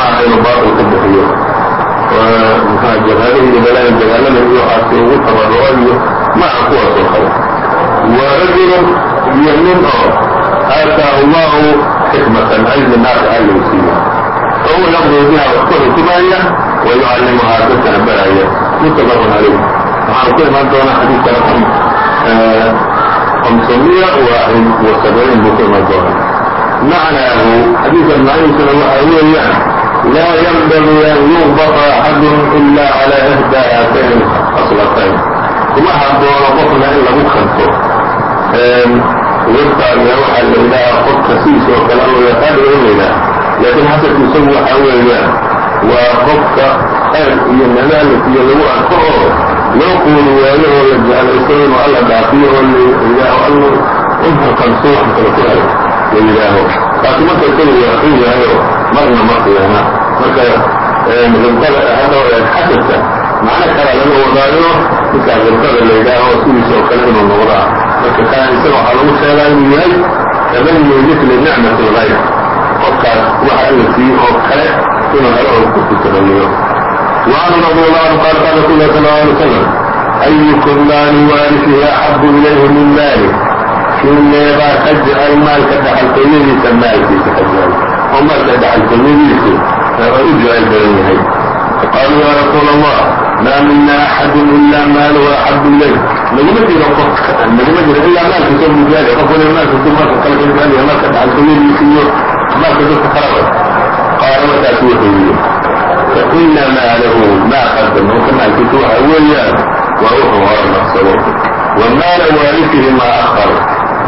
ma aha inuu baatil ku bixiyo jabhadahi iyo balaaga dagaalada iyo waxaasi ugu tabarruco iyo ma aha kuwaas oo kale wa rajulun iyo nin oo aataahu allahu xikmatan cilmi naafica lou siiyo fahuwa yaqduu biha wax ku xukumaya wa yucallimuhaa dadkana baraya muttafaqun calayh waxaan ku imaan doonaa xadiidka raqam خمسمية واحد وسبعين بكل دولار معناه حديث المعنيسنا وحاوية لا ينبغي أن يغبط أحد إلا على إحدى هاتين الخصلتين كما حبونا قفنا إلا مخلصه ويبقى أن يروح إلى قد خسيس وكلامه يتابع إلينا لكن حتى تسوى حواليا وقفك أن ينالك يلوى كعور لو قولوا ويلوه يجعل إسرائيل وألا بعثيه وإذا أنه انتقل صوحك لكلامه la yidhaaho. Laakiin marka isaga yaaqin yahayo marna ma qiyaana marka rimqada xasadka macno kala laga wadaayo ninkaa rimqada la yidhaaho sidiisa oo kale inuu noqdaa marka kaan isaga waxaa lagu sheegaa inuu yahay tamanni mitli qofkaas waxa ina siiyo oo kale inuu helo oo ku tamanniyo وعن رضي الله عنه قال قال رسول الله صلى الله عليه وسلم أيكم مال وارثه أحب إليه من ماله kiineebaa ka jecel maalka dhaxaltooyadiisa maalkiisa ka jecel oo maalka dhaxaltooyadiisu u jecel badan yahay. Faqaaluu ya rasuul allah maa mina axadun ilaa maaluhu axabu ilayh. Naguma jiro qof naguma jiro ilaa maalkiisa jecel qof waliba maalkiisu maalka kale ka jecel yahay maalka dhaxaltooyadiisa iyo maalka dadka kalaba qaala markaas wuxuu yidhi faina maalahu maa qadama ka maalkiisa waxa weeyaan waa wuxuu hore naqsado. Wa maala waarisihi maa akhar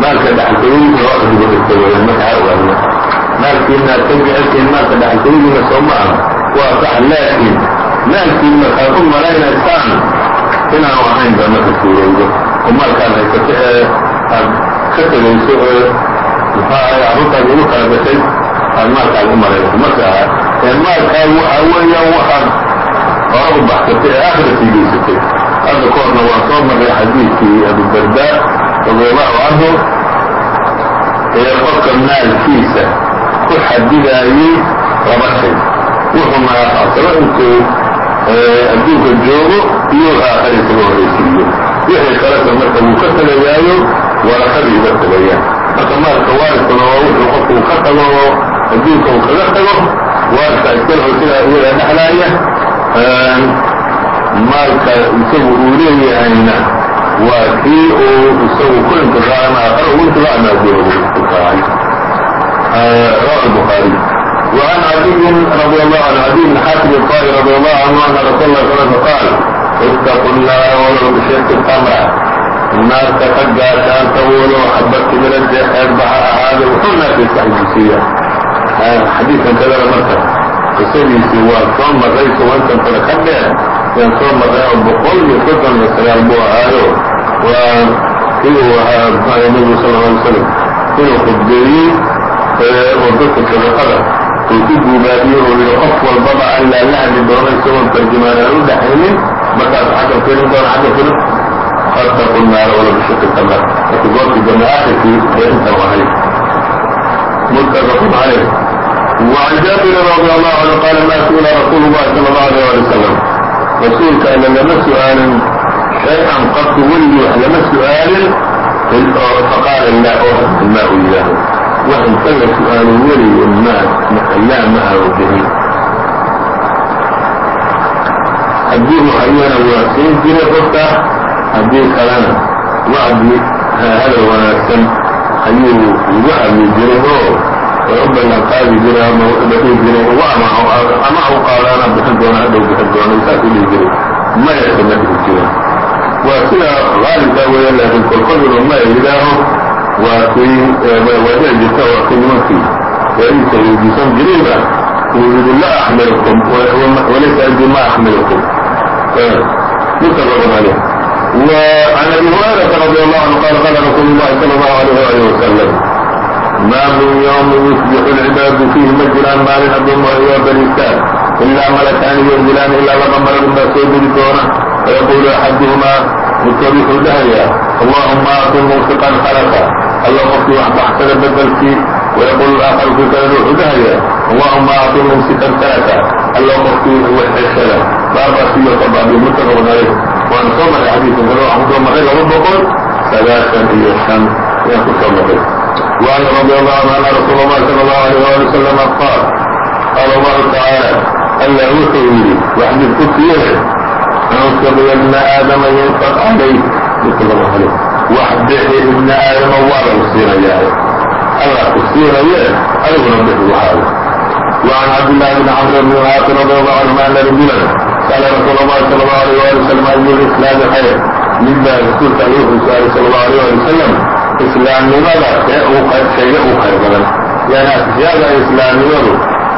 maalka dhaxaltooyadiisa waa dhigta weeyaan marka ha ogaadna maalkiina aad ka jeceltihiin maalka dhaxaltooyadiina soo maaha waa sax laakiin maalkiin markaad u malaynaysaan inaanu ahayn ba marka suurowdo oo maalkaad haysato ee aad ka tegayso ee muxuu ahay carruurtaad ugu kala aad maalkaad u malaynayso. Marka ee maalkaad waxa weeyaan waxaad hore baxsatay ee aakhira sii geysatay hadda ka horna waan soo marray xadiidkii abudarda radiallahu canhu ee qofka maalkiisa ku xadidaayey laba shay. Wuxuu manaafacsado intuu adduunka joogo iyo aakhira isaga horaysiiyo wixii kalesa marka wuu ka tegayaayo warafadii uga tegayaan marka maalka waarikuna waa wuxuu qofku ka tago oo adduunka uu kaga tago waarka iskalaho sidaa iyaga dhexlaaya maalka isagu uu leeyahayna waa kii uu isagu ku intiqaamay aqar ugu intiqaamay haddii lagu intiqaamay rawahu وعن عدي رضي الله عنه عدي بن حاتم الطائي رضي الله عنه أن رسول الله صلى الله عليه وسلم قال اتقوا النار ولو بشق التمرة النار تفجع شان تولو حبت من الجحر بها هذا وحنا في الصحيحية حديثا كذا مرة قصدي سوى ثم الرئيس وانت فلك الدين waan soo marnay boqol iyo soddon iyo sagaal buu ahaayo. Waa kii uu ahaa muxuahay nebigu sal lla alay slam inuu khudbeeyey oo dadka sadaqada uu ku guubaabiye oo yihi qof walbaba allaa la hadli doono isagoon tarjumaan aan u dhaxaynin markaas xagga firin doona xagga firin fattaqu naara wala bishiqi tamar marka goortii dambe aakhirkii ee intan ahayd muttafaqun calayh وعن جابر رضي الله عنه قال ما سئل رسول الله صلى الله عليه وسلم رسولك أن لما سؤال شيئا قط ولي لما سؤال فقال لا أحد الماء إله وإن كان سؤال ولي الماء لا ماء به الدين حيانا وسين جنة فتح الدين كلام وعدي هذا وناسا أيه ee u ballan qaadi jiray ama udhadhihi jiray uga ama u qaadaana bixin doona adhow bixin doona saas u dhihi jiray. Mayasa ah, ma dhihi jirin waa sida qaalibka weya laakiin kolkoduba maya yidhaaho waa kuy waa dhici jirta waa kuy nimankii. Waadiisa weydiisan jirayba yidhi laa axmilukum walaysa cindii ma axmilukum ninka laga male وعن أبي هريرة رضي الله عنه قال قال رسول الله صلى الله عليه وآله وسلم ما من يوم يصبح العباد فيه مجرى ما من أدوم وبريسان إلا ملكان ينزلان إلا لما ملك ما سيدري دونه فيقول أحدهما متوبيح دهيا اللهم أعط موثقا خلقا اللهم افتي واحد بدل فيه ويقول الآخر في روح دهيا اللهم أعط ممسكا تركا اللهم افتي وحشلا باربع سيئة طبعا متفق عليه وأن صوم الحديث من روح مدوم غير ربكم ثلاثا إلى الشمس يكون وعن رضي الله عنه أن رسول الله sلى الله عليه وaلي وسلم qاal qاl الله تaعالى alla wuxuu yidhi waxdib ku fiire اnsb ibna aadama yunsb عalayk wax bixi ibna aadama waa lagu siinayaa alla ku siinaye adiguna bixi waxaaga وعn cabdاللahi بn cمr بn العاaص رضي الله عنهma أن رجuلا sأل رsuul الlahi sلى الله عليه وaلي وسلم أy الإسلام خyر midbaa rasuulka wuxuu su'aalay sلى الله عليه وaلي وسلم islaamnimada ee uu shayga u khayr badan. Yani ashyaada islaamnimadu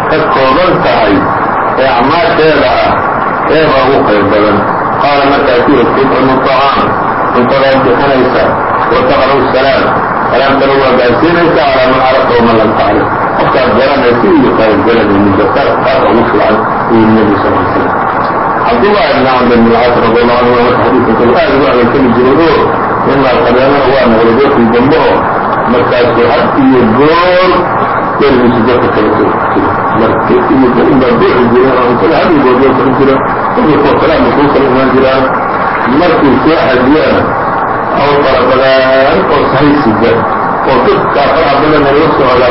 ka kooban tahay ee acmaasheeda ah eebaa u khayr badan. Qaala markaa ku yiri tutcimu طacaam cuntadaad bixinaysa wa taqra'u salaam salaamtana waa gaarsiinaysa calaa man carafta waman lam tacrif qofkaad garanaysa iyo kaad garanaynin basaas taas ugu fiican uu nebi sal l slam cabdullahi bn camr bn alcaas radi allahu anhu marka xadiidkan kale aad ugu adeegtami jiray oo ninaa qabeemana waa noqday dadkii dambe oo markaasuu had iyo goor derigiisu dadka kala soo marka iyo inbaa buuxi jireen oo intada had iyo goor loo socon jira dadka kuwa kale ama kala imaan jiraan markuu soo xajiyana aw farabadaan oo sahaysida oo dadkaa faraha badana la socda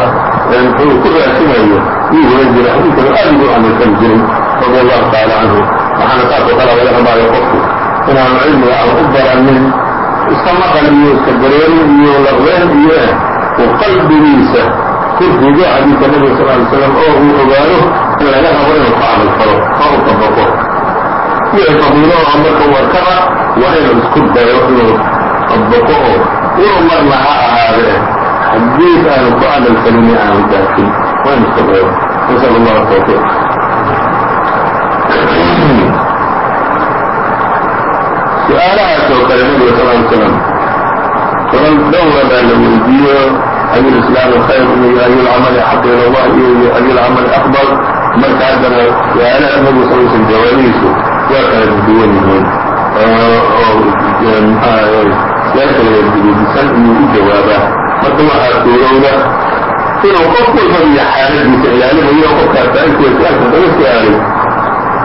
muxuu ku raasinayo yuu oran jira xadiidkana aad ugu amalkali jiray radi allahu taala canhu waxaana saasoo kale laga rabaayo qofku inaanu cilmiga aan u baranin iska maqal iyo iska dareerin iyo laqween iyo uu qalbigiisa ku rido xadiidka nabiga sal ly slam oo uu ogaado in laga rabo inuu ku camal falo oo u tabaqo. Wixii fadiilo oo marka warkaba waa inuu isku dayo inuu tabaqo oo inuu marna ha ahaadee xadiid aanu ku camal falini aanu daafin. Waa inu iska dayo. Nasal allah tawfiiq su'aalahaas oo ly slam toban dhowra baa la weydiiyo ayu lislaami khayr iyo ayu lcamali axab ila allah iyo ayu lcamali afdal marka haddana su'aalaha nabiga sal slam jawaabihiisu waa kala duwan yihiin oo siyaal kala disan inuu u jawaabaa marka waxaa suurowda inuu qof walba iyo xaaladiisa ilaalinayo qofkaa saailkiisa su'aalka laga su'aalay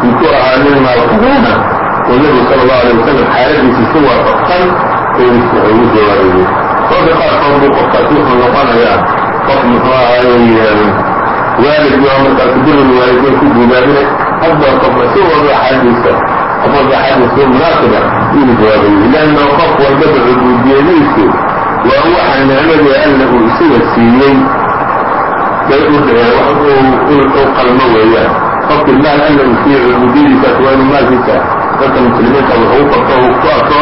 intuu ahaa nin maalqabeena oo nebigu sala allahu alay wasalam xaaladiisa si waafaqsan ugu jawaabayay marka qaarkood buu qofkaas wuxuu noqonayaa qof muxuu ahaayey waalid iyo markaas birul waalidiin ku guubaabinay hadba qofka si walba xaaladiisa qof xaaladiisa munaasiba ugu jawaabayay leanna qof walbaba cubuudiyadiisu waa waxa nicmadii alla uu isaga siiyey. U qalmo weeyaan qofkii maal alla uu siiyey cubuudiyadiisaas waa inuu maalkiisa dadka muslimiinta wuxuu barto u ku arko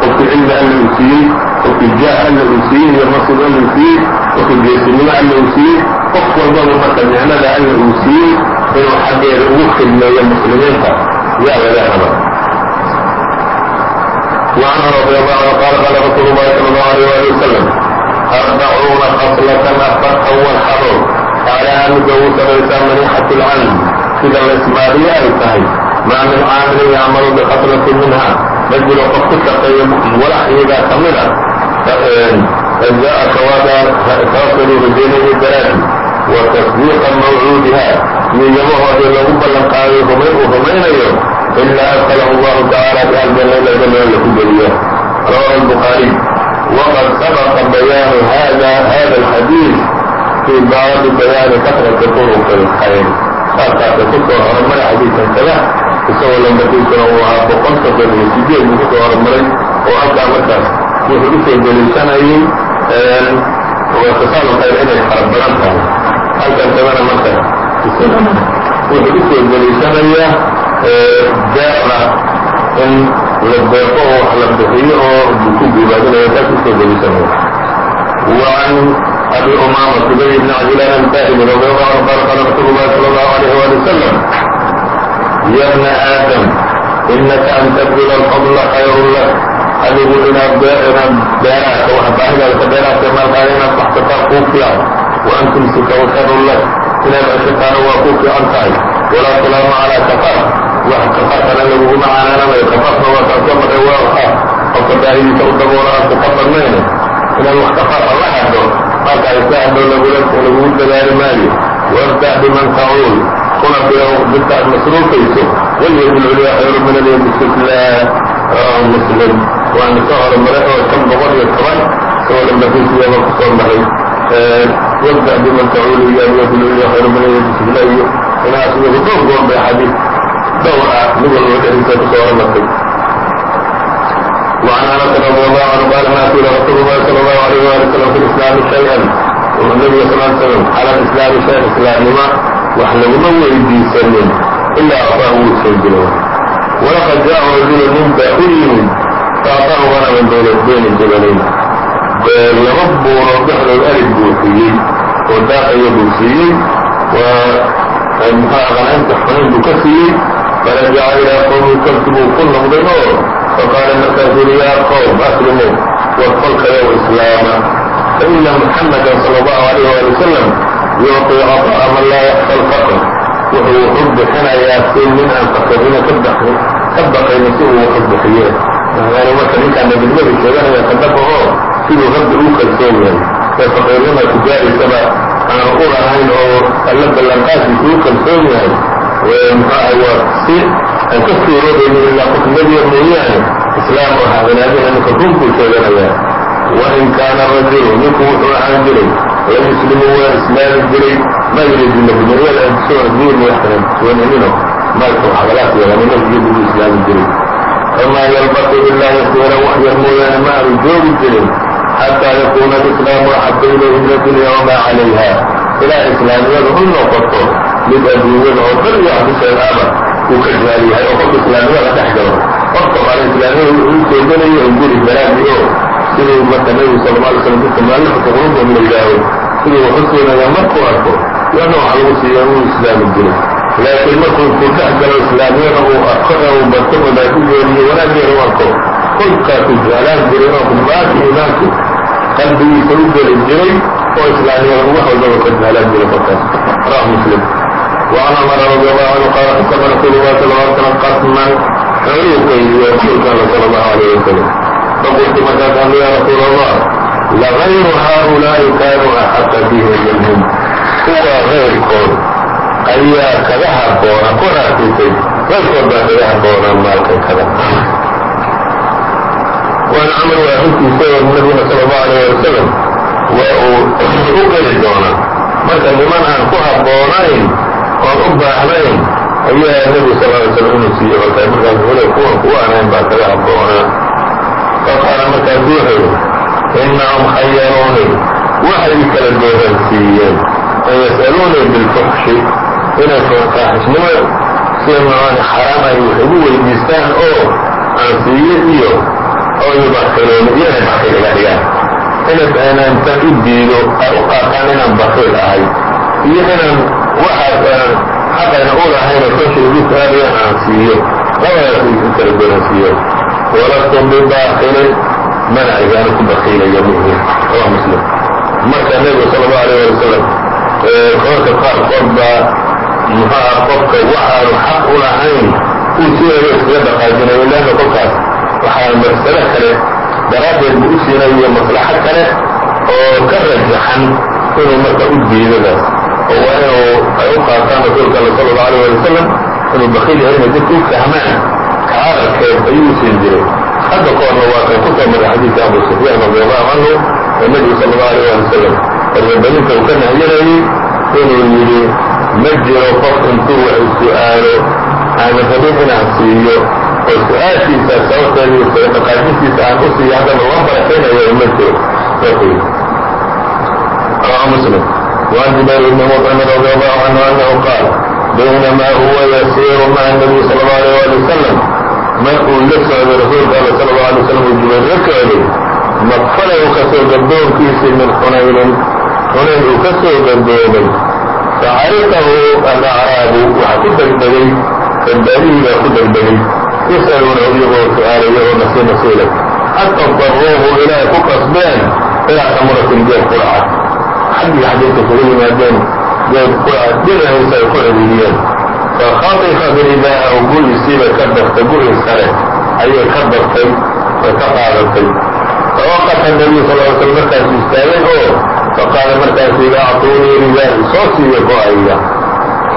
qofkii cilmi alla uu siiyey qofkii jaa alla uu siiyey iyo nasib alla uu siiyey qofkii geesinimo alla uu siiyey qof walbaba marka nicmada alla uu siiyey inuu xaggeeda ugu khidmeeyo muslimiinta yaa laga raba وعنه رضي الله عنه قال قال رسول الله صلى الله عليه وآله وسلم أربعون خصلة أفر أول حرم قال أن جوز الإنسان منيحة العلم إذا الإسماعيلية أي صحيح تهي ما من عامل يعمل بخصلة منها نجل قد تقي ولا إذا كمل فجاء كوادا تصل بدينه الدلالة وتصديق موعودها يجمعه إلى رب لقاء وهمين يوم إلا أدخله الله تعالى في الجنة الجنة الكبرية رواه البخاري وقد سبق بيان هذا هذا الحديث في باب بيان كثرة طرق الخير فقط كنت أمر حديثا كذا isagoo lamadiisa waa boqol soddon iyo sideed buu kusoo hormaray oo halkaa markaas wuxuu usoo deliishanayay itisaalu khayr inay fara badan tahay halkan tabana marka isagana wuxuu usoo deliishanayaa deeqda in la deeqo oo wax la bixiyo oo ku guubaadinayo taas usoo deliishanaya وعن أبي أمامة بن بن عجلان الباهلي رضي الله عنه قال قال رسول الله صلى الله عليه وآله وسلم يا ابن آدم إنك أن تبذل الفضل خير لك adigu inaad inaad beeraha wax baahidaada beeraha markaa inaad wax kataa kuu fiican wa an tumsika khayrun lak inaad ceshataana waa kuu fiican tahay walaa tulaama calaa kafar wax kafarkana laguguma canaananayo kafarna waa kaasoo marray waa ah qofka baahidiisa u daboolo aan kuka badnayne inaad wax kafarka la hadho marka iska hadho lagugu dadaali maayo wabdac biman tacuul kuna bilow dinta aad masruufayso walyakun culyaa xayru min alyadisiflaa rawaahu muslim. Waana ka hore madaxoo kan boqol iyo toban isagoo dhambakiisiyaba ku maray wabda biman tacuulu iyaa yakun culyaa xayru min alyadisiflaa iyo inaas weli dhowr goor bay xadiid dhowr ah mid walba dhexdiisa ku soo hormartay. وعن انس رضي الله عنه قال ما قيل رسول الله صلى الله عليه وآله وسلم في الاسلام شيئا ومن صلى الله عليه وسلم على الاسلام شيء اسلامnimo wax laguma weydiisanin ilaa aطاه wuu soo jiray walaqad jaaءa rajulu nin baa u yimid faataahu ganaman bayna jabalayn laba buuro dhexdood arig buu siiyey oo daaqaya buu siiyey mxua qanaynta xunayn buu ka siiyey farajaca ilaa qowmi kolki buu ku noqday oo faqaala markaasuu yidhi yaa qowm aslimuu war kolkayow islaama faina muxamada sala allahu alayh waali wasalam yucطi caطa'a man laa yaxfa alfaqr wuxuu wuxu bixinayaa si nin aan faqirina ka baqaynin si uu wuxu bixiye yani marka ninkaan nabidnimada sheeganaya kadaba oo siduu rabbi uu kalsoon yahay ee faqiirnima tijaaraysaba aan u lahayn oo alla ballanqaadkiisa uu kalsoon yahay mxuaha waa si aan ka suuroobaynin ilaa qof nebiya mooyaane islaam oo haadanaadina ninka runkuu sheeganayaa wain kaana rajulu ninku wuxuu ahaan jiray la yuslimu waa islaami jiray ma yuriidu nabinimada diin waxnanino maalka waxgalaas yeelani nabigii buu islaami jiray famaa yalbaqu ilaa yasiiran wax yar mooyaane ma aanu joogi jirin xataa yakuuna alislaamu axaba ilayhi min addunya wamaa calayha ilaa islaamnimada u noqoto mid adduunyada oo dhan iyo hadisheedaaba uu ka jaal yahay oo qofka islaamnimada dhex galo qofka qaala islaamnimada uu soo gelayo oo guri garaadi oo siduu marka nebigu sala alla alay slam dadka muallafata qulubahum la yidhaaho siduu waxu siinaya markuu arko yana waxa lagu siiya uu islaami jiray laakiin markuu ku dhex galo islaamnimada uu arko ee uu barto madaafigeeda iyo wanaaggeeda u arko kolkaasuu jeclaan jiray oo baaki iimaanku qalbigiisa u geli jiray oo islaamnimada wax walbaba ka jeclaan jiray kolkaas rawahu muslim وعن عمر رضي الله عنه قال قسم رسول الله صلى الله عليه وسلم قسما xooluu qaydiye rasuulka alla sala allahu alayh wasalam faqultu markaasaan ya rasuula allah lagayru haaulaa'i kaanuu axaqa bihi minhum kuwa kayrkood ayaa kaga habboona ku raasisay kayrkood baa kaga habboonaa maalka kada waan camar waa runtiisa oo nabiguna sala allahu alayh wasalam waa uu u geli doonaa marka niman aan ku habboonayn oon u baahnayn ayaa nebigu sal ly slam inuu siiye markaa markaas wule kuwan kuwa anayn baa kaga habboonaa faqaala markaas wuxuu innahum khayaruunii waxay kala dooransiiyeen an yas'aluunii bilfuxshi inay faaxishnimo sida maani xaraam ay wax igu weydiistaan oo aan siiyo iyo oo yubakiluun iyo inay bakiil iga dhigaan inay intaan u diido ay u qaataan inaan bakiil ahay iyo inaan waxaas xaqayna u lahayna kolshay igu taagayaan aan siiyo labadaas kala dooransiiyo walastum bibakilin mana aygaana ku bakiilaya muhi rawa muslim marka nebigu sala allahu alayh ali wasalam koorka qaarkood baa muxuaha qofka waxaanu xaq u lahayn uu sideeda iskaga dhaqaajinayo leanna kolkaas waxaa marsalo kale daraaddeed buu u siinayo maslaxo kale oo ka rajaxan inuu marka u diidadaas oo waa inuu ay u qaataan rasuulka alla sala allahu alayh ali wasalam inuu bakiil yahay inay dadku u fahmaan hadalkeed ayuu siin jiray. Hadda koorna waakan ku soo maray xadiidka abu sufyaan radiallahu canhu ee nebigu sala allahu alay ali wasalam erbabalinta uu ka nahyanayey inuu yidhi ma jiro qof intuu wax su'aalo. Aana rabin inaan siiyo. Oo su'aashiisa sababteediiy sadaqaqaadintiisa aan u siiyo haddana uga baraxaynaya ma jiro. Rawahu muslim. وعن جبير بن مطعم رضي الله عنه أنه قال بينما هو يسير مع النبي صلى الله عليه وآله وسلم markuu la socday rasuulka alla sala allau alay slam uu jubayr la socday maqfalahu kasoo gaddoonkiisii min xunaynin xunayn uu ka soo gadoomay facarifahu alacraabu waxaa ku degdegay reerbaadihii baa ku degdegay yasaluunahu iyagoo su-aalaya oo nasi nasiila xata daruuhu ilaahay ku qasbeen ilaa samuratin geed quraca xaggii xadiidka kaga yimaadeen geed quraca dhinaciisa ay ku ciriiriyeen fakhatifa biridaahu gu-isiibay ka dartay gu-i sare ayay ka dartay ay ka qaadatay fawaqafa nabiyu sal l sl markaasu istaagay oo faqaala markaasu yidhi acطuunii ridaa'i soo siiya go'ayga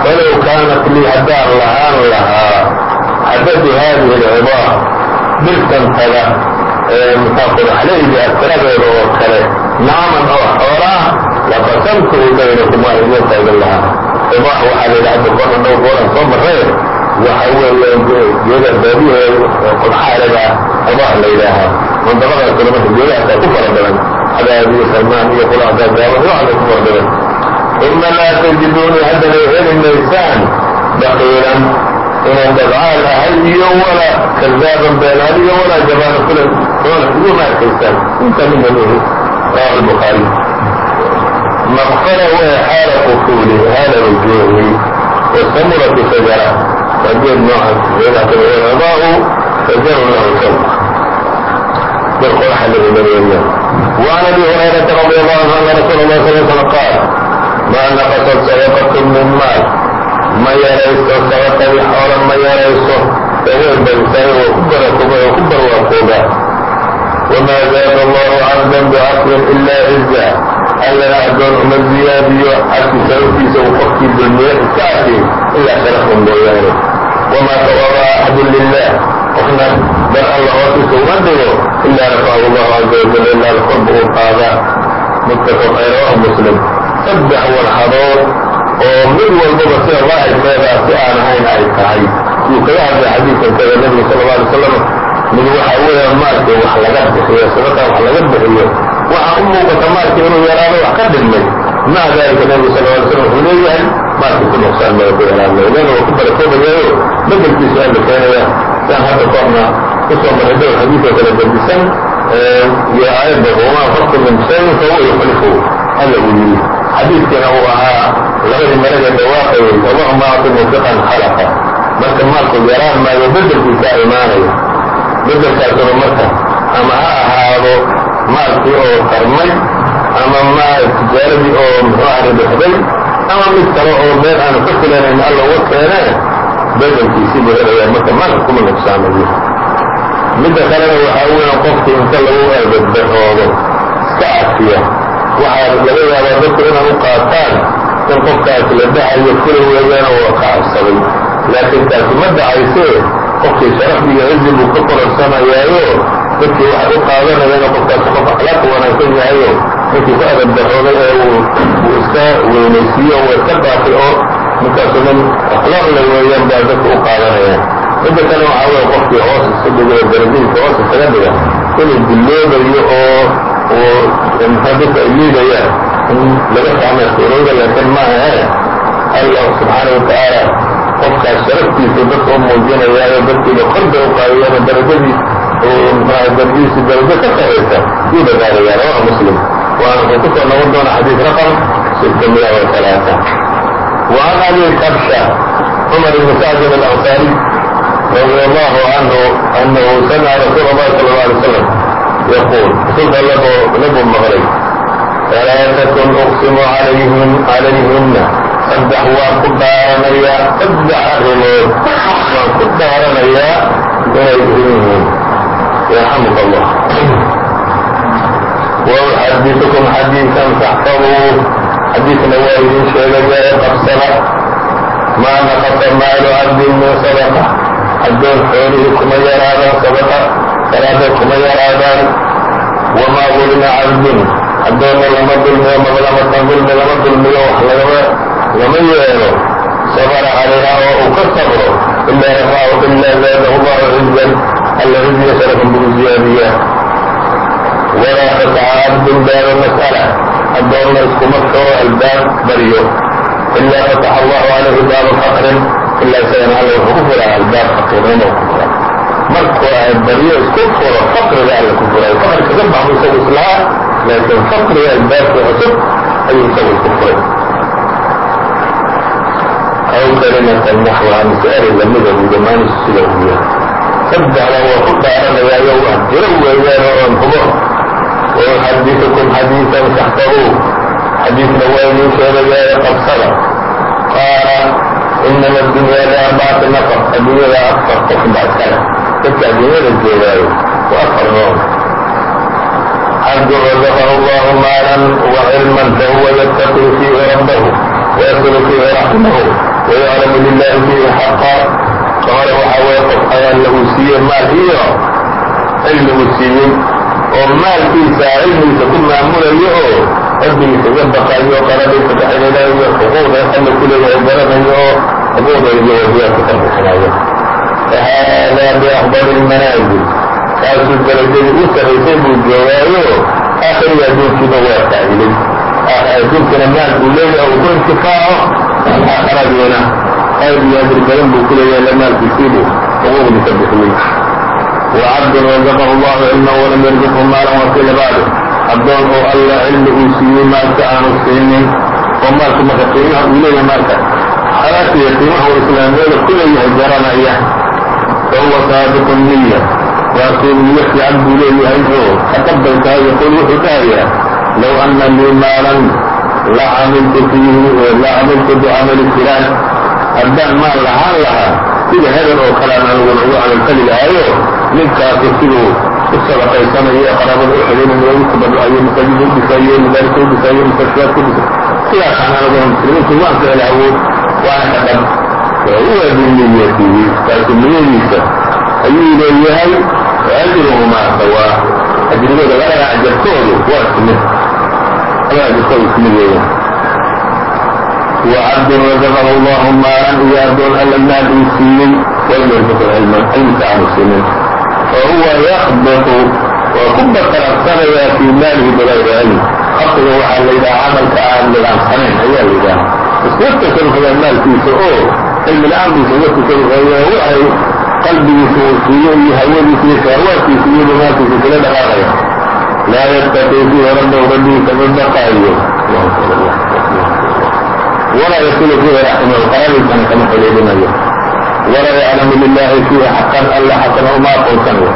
falow kaanat lii haddaan lahaan lahaa xadadu haadihi alcidaa birtantada maxaa qodaxlayda tiradeeda oo kale naaman oo xoolaa laqasamtuhu baynakum waa idin qaybin lahaa cidaa waxaa la yidhi hadda koran dhowr gooran soo marree waxa weeye geeda baadihe qodxaalaga cidaa la yidhaahaa mandabadaasuna marka geedahaasaa ku fara badan cadaab iyo salmaan iyo qulaacdaa gaaban waxda ku fara badan uma laa tajiduunii haddana heli maysaan baqiilan inaan dabcaal ahay iyo walaa kadaaban beenaal iyo walaa jabaana fulan doona iguma arkaysaan inta mina mihi rawahu الbukhaari maqsana way xaala qufuuli haala wajeehi wasamuratu sajara waa geed noocaas ciidankada culamaahu sajaru lahu kalma dad qoraxa laga dareeya وعن ابي هريره رضي الله عنه ان رسول الله صلى الله عليه وسلم قال ما نقصت صدقه من مال ma yarayso sadaqadii xoolo ma yarayso. Dareer baysaa oo ku barakuma oo ku barwaaqooba wamaa zaada allahu cabdan bicaqlin ila ciza allana addoon uma ziyaadiyo cabki sababtiisa uu qofkii dulmiye iska arkin ilaa sharafun mooyaane wamaa tawaba axadun lilah qofna dar alla hoostiisa uma dhigo ilaa rafacahu allahu caza wajal ilaa korba uu qaadaa muttafaq ay rawahu muslim. Saddex walxadood oo mid walbaba sida daahirkeedaa si aan ahayn ay tahay. Yuu kaga hadlay xadiidkan kada nebigu sal alla alay slam mid waxa weeya maalkii wax laga bixiyo sadaqaa wax laga bixiyo. Waxa u muuqata maalkii inuu yaraado wax ka dhigmay. Maca dalika nebigu sal ly slam wuxuu leeyahay maalkii ku nuqsaan maya ku yaraanmay leena waa ku barakoobayayo bedelkiisu alla keenaya siaan hadda koorna ku soo maray dhowr xadiidoo kala gedisan iyo aayadda wamaa farqu min shayin fahuwa yukhlifu. Alla uu yidhi. Xadiidkiina uu ahaa labadii marada dhawaaqayay allahuma acti munfiqan khalaqa. Marka maalku yaraan maayo bedelkiisaa imaanaya bedelkaasuna marka ama ha ahaado maalkii oo qarmay ama ma tijaaradii oo muxuuha ribixday ama mid kale oo meel aanu ka filanayn alla uga keenee bedelkiisii buu helayaa marka maalka kuma nuqsaamayo midda kalena waxaa weya qofkii inta lagu erbadbaxoodo iska cafiya waxaa laga yaabaa dadku inay u qaataan in qofkaas la dhahayo fula weeyaan oo ka cabsaday laakiin taasi ma dhacaysee qofkii sharaf iyo cizi buu ka kororsanayaayo dadkii waxay u qaadanayaan qofkaas qof akhlaaq wanaagsan yahayo ninkii ku adabdaxooday ee uu iska weynaysiiyo oo iska dhaafay oo ninkaasu nin akhlaaq la weeyaan baa dadku u qaadanayaan. Midda kale waxaa weya qofkii hoos isu dhigayo darajadiisa hoos isaga dhiga inuu dulloobayo oo oo maxaa dadka ay liidayaan in laga fahmay suurooda laakiin maaha he allah subxaana watacaala qofkaas sharaftiisa dadka u muujinayaayo dadkiiba korda u qaadayaano darajadii darajadiisa darajo ka saraysa yuu dadaalayaan waa muslim. Waan ku soo noqon doonaa xadiid raqam sita miya walaaa وعن أبي قبشة عمر بن سعد الأنصاري رضي الله عنه أنه سمع رسول الله صلى الله عليه وسلم يقول رسولك لبو مغري فلا تكن أقسم عليهم عليهن saddex waan ku dhaaranayaa saddex arrimood waan ku dhaaranayaa inay yihiin yarxamuk allah وأxadiثكم xadiiثا تxfظوه xadiiثna waa idin sheegaya ee qabsana maa naqصa maalu cabdi min صدقة addoon xoolihii kuma yaraadaan sadqa salaada kuma yaraadaan wamaa dulima cabdun addoonna lama dulmiyo madlamatan dulmi lama dulmiyo wax lagama lama yeelo sabara calayha oo uu ka sabro. Ilaa rafacahu ilaa zaadahu allahu cizan alla ciziya sharafan buu ziyaadiya walaa fataxa cabdun baaba mas'ala. Addoonna iskuma karo albaab baryo ilaa fataxa allahu calayhi baaba faqrin. Ilaa isagana alla wuxuu ku furaa albaab faqiirnimo ku fura markuu ay baryo isku furo faqriga alla ku furay. Faqri kaga baxbu isagu islahaa laakiin faqriga albaabka cusub ayuu isagu ku furay aw kalimatan naxwaha mas'ala lamida buu dhammaanisu sida uu yahay saddexda waa ku dhaaranayaayo waa jiro weeyaan oon hubo ويحدثكم حديثا تحفظوه حديثنا وين sheegaya qabsada qaala inama الdunya لأربعة نفر addunyada afar qof baa iskale dadka addunyada joogaayo waa afar noon cabd رزقه الله مالا وعلما فهو يتقي فيه ربه ويأكل فيها لحمه ويعلم لله فيه حقا. قال waxaa weye qof ayaa lagu siiyey maal iyo cilmi u siiyey oo maalkiisa cilmigiisa ku maamulayo oo rabbigiisa ga baqayo qaradiisa ka xidhiidhayo xuquuqda alla ku leeyahay garanayo oo xuquuqda iyo waajibaadka ka bixinayo fahaada biafdal ilmanaazil kaasuu darajadii u sarraysay buu joogaayo aakhiriga adduunkiiba waa faa'iday adduunkana maal buu leeyahay uu ku intifaaco aakhiradiina qayb iyo ajir badan buu ku leeyahay la maalkiisiibuu xuquuqdii ka bixiyey وcبd رزqه الlه cilma وlam yrزqhu maala wakiila bacd adoon oo alla cilmi uu siiyey maalka aanu siinin oo maalka marka qiimaha uu leeyahay maalka xalaasiya qiimaha uu islaamnimada ku leeyahay garanaya fahuwa saabiqu niya waakuu niyo fiican buu leeyahay oo kaqabay tahay yaqul wuxuu dhahayaa low ana lii maalan lacamiltu bicamali fulaan haddaan maal lahaan lahaa sida hebel oo kalean aniguna ugu camalfali lahaayo ninkaasu siduu u sadaqaysanayo ee qaraabada u xidhiinayo u tabarucayo masaajid u dhisayo madaaris u dhisayo mustashfaad ku dhisayo sidaasaan aniguna muslimiintu waan ficil awood dhab huwa biniyatihi kaasu niyadiisa ayuu leeyahay ajruhumaa sawaa ajrigooda labada ajarkoodu waa isku mid labada ajarkoodu isku mid weeyaan وcبd رزqه الlه maalan iyo adoon alla maal uu siiyey walam yrزqhu cilma cilmka aanu siinin fahuwa ykbطu waa ku batarabsanayaa fii maalihi bغayri cilm qabtiga waxaa la yidhaha camalka aan nidaamsanayn ayaa la yidhaha iska tasarufaya maalkiisa oo cilmi la-aan buusa uga tasarufaya waxay qalbigiisa uu siiyo iyo hawadiisa iyo shahwaadkiisa iyo maalkiisa kala dhaqaaqaya laa ybtaqi fiihi rabbahu rabbigiisa ma baqaayo walaa yasilu fiihi raxmahu qaradiisana kama xidhiidhinayo walaa yaclamu lilahi fiihi xaqan alla xaqana uma aqoonsanayo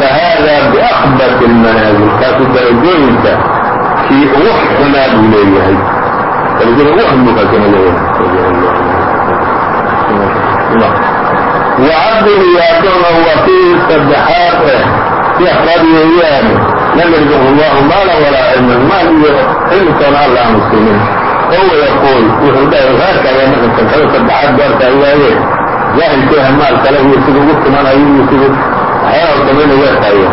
fahada biakbat lmanaazil kaasu darajooyinka kii ugu xunaa buu leeyahay darajada ugu xun buu kaasina leeyahay wacabdihi yaadoona waa kii saddexaad eh si afraad weeyaan lam yarزqhu اllahu maala walaa cilman maal iyo cilmikoona alla aanu siinin fahuwa yaquul wuxuu dhahay reerka ayaa marka sankada saddexaad gaarka waaye jaahilkeeha maal kale iyo siduu ugu timanayo iyo siduu waxyaalaha samayna waa taaya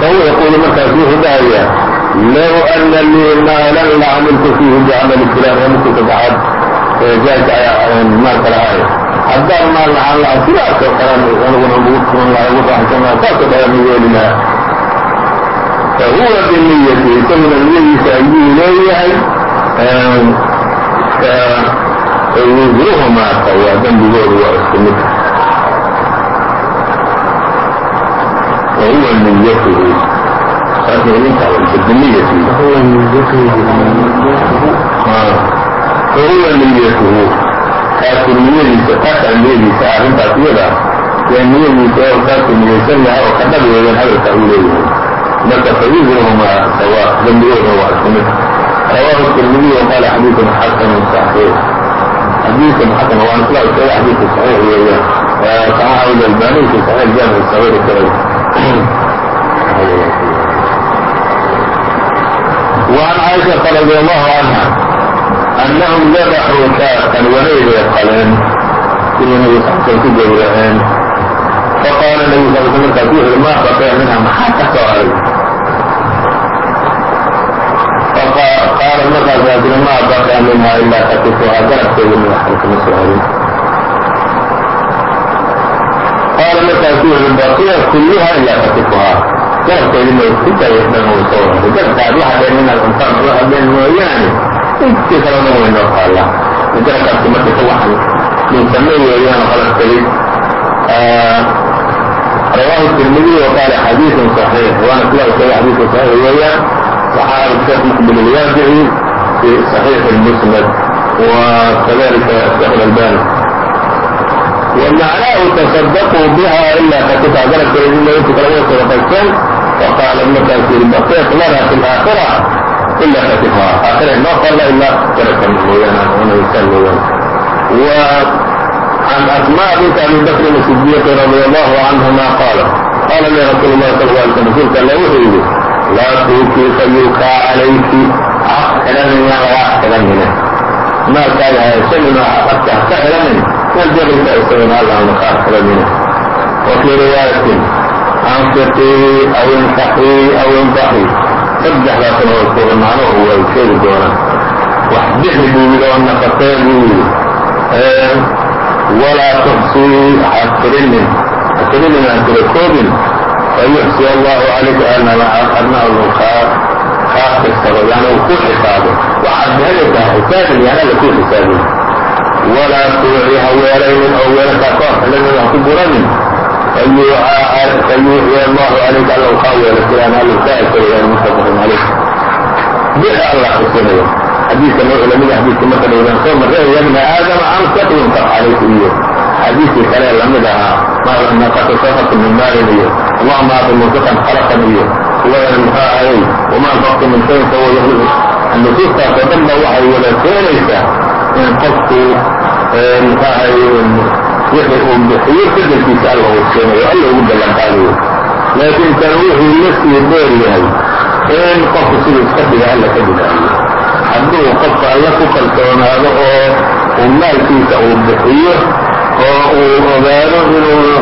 fahuwa yaquulu markaas wuxuu dhahayaa low ana lii maalan lacamiltu fiihi bicamali fulan waa markii saddexaad jaahilka maalka lahaay haddaan maal lahaan lahaa sidaasoo kale aniguna ugu raaxaysan lahaa saasoo kale ma yeeli lahaa. Fahuwa biniyati isaguna niyadiisa ayuu leeyahay wisruhumaa sawaa dembigoodu waa isku mid. Fahuwa niyatuhu saas idinkaa biniyatihi huwa niyatuhu kaasu niyadiisa kaasaa niyadiisa ah arrintaas iyada yaa oo kaasuu yahay oo ka dhab weeyaan hadalka uu leeyahay. Marka fawizruhumaa sawa dambigooda waa isku rawaahu tirmidiy waqaala xadiidun xasanun saxiix. Xadiidkan xasan waan isla sheega xadiidku saxiix weeyaan saxaxahu saxiix jaamicu sawiru jiray وعن عائشة رضي الله عنها أنهم ذبحوا شاة وليلة قلن كل النبي صلى الله عليه وسلم جورهن فقال النبي صلى الله عليه وسلم فيه ما بقي منها ما حتى سؤال فقال النبي صلى الله عليه وسلم ما بقي منها إلا كتفها ذلك من حرف السؤال قال النبي فيه البقية كلها إلا كتفها ذلك من الستة يحمله صورة ذلك واحد من الإنسان واحد من يعني intii istiqrama wayno taala majalakaasi marka waxan minsame weeyaan qalab tegay rawahu tirmidi waqaala xadiiثun صaxiix waana sida u sheegay xadiiثun صaxiix weeyaan waxaa sheekh muqbil ilwaazici fi صaxiix اlmusnad wakadalika sheekh اlalbani ومعناه تصدقوا بها إلا خفت عذرك إلا يتكلمون صدقة وقال ابن كثير بقيت لنا في الآخرة إلا فتفها آخرة ما قال إلا ترك المويانا هنا يسلم وعن أسماء بنت أبي بكر الصديق رضي الله عنهما قال قال لي رسول الله صلى الله عليه وسلم قلت له إيه لا توكي فيوكى عليك عقلا يا عقلا منه ما كان شيء قد تحتهل منه والجبل تأسون الله مخاطر منه وفي رواية أنفقي أو انفقي أو انفقي saddex baasan oo kooban macnuhu way sheegi doonaan wax bixi buu yidhi oo nafaqee buu yidhi walaa tuxsii ha tirinin ha tirinin aan tira koobin fayuxsi allahu calayka annahu kaa kaa xirsado yani uu ku xisaabo waxaad bixinaysaa xisaabin yani alla kuu xisaabin walaa tuuci ha oo weelankaa ka horxilinin ha ku buranin fayuuxi allahu calayka alla kaa weela sidaan alla kaa xisabaya muttafaqun calayh bixi allah xusinaya xadiidka noo lamida xadiidka marka dhowdaan soo marray ya bna aadama anfiq yunfaq calayka iyo xadiidkii kale la mid ahaa naqata safatu min maalin iyo allahuma aati munfiqan khalaqan iyo kuwadan muxuu ahayey wama anfaqtu min shayin fahuwa yukhlifu nusuustaas oo dhan ba waxay wada keenaysaa wixii uu bixiyo bedelkiisa alla uu siinayo alla ugu ballan qaadayo laakiin kan wuxuu la sii dheer yahay in qofku siduu iska dhiga alla ka dhigaayo hadduu qofka alla ku kalsoonaado oo uu maalkiisa uu bixiyo oo uu ogaado inuu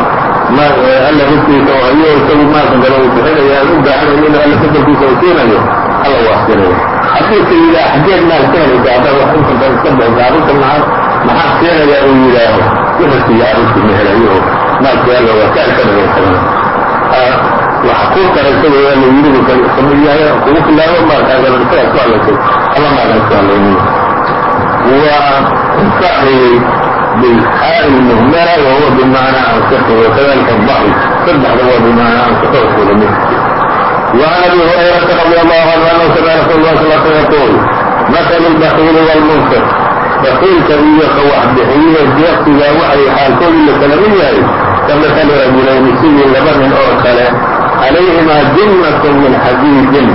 alla rugtiisa oo isagu maalkan kale uu bixinayo u baahanayn inuu alla bedelkiisa uu siinayo alla waa siinayo. Hadduu ka yidhaha xageed maal ka haddaad wax intanka iska bixisa arrinta maxaa siinayaa uu yidhaaho wixiisii arintii mehelayo maalkiyaa looga ka arkanaysana waxa ku taragtay layiri sameeyahay kugu filaabo maalkaagaa isagaa ku hadlasay alla maalka saameyni waa insaxiyey bilxaar muhmara wahuwa bimacnaa ansaxi wakadalika daxi saddexda waa bimacnaa ansaxi wasulami وعن ابي هريره رضي الله عنه بحيية الجيش إذا وحي حال كل كلامية كمثل رجلين سي لبن أرسل عليهما جنة من حديد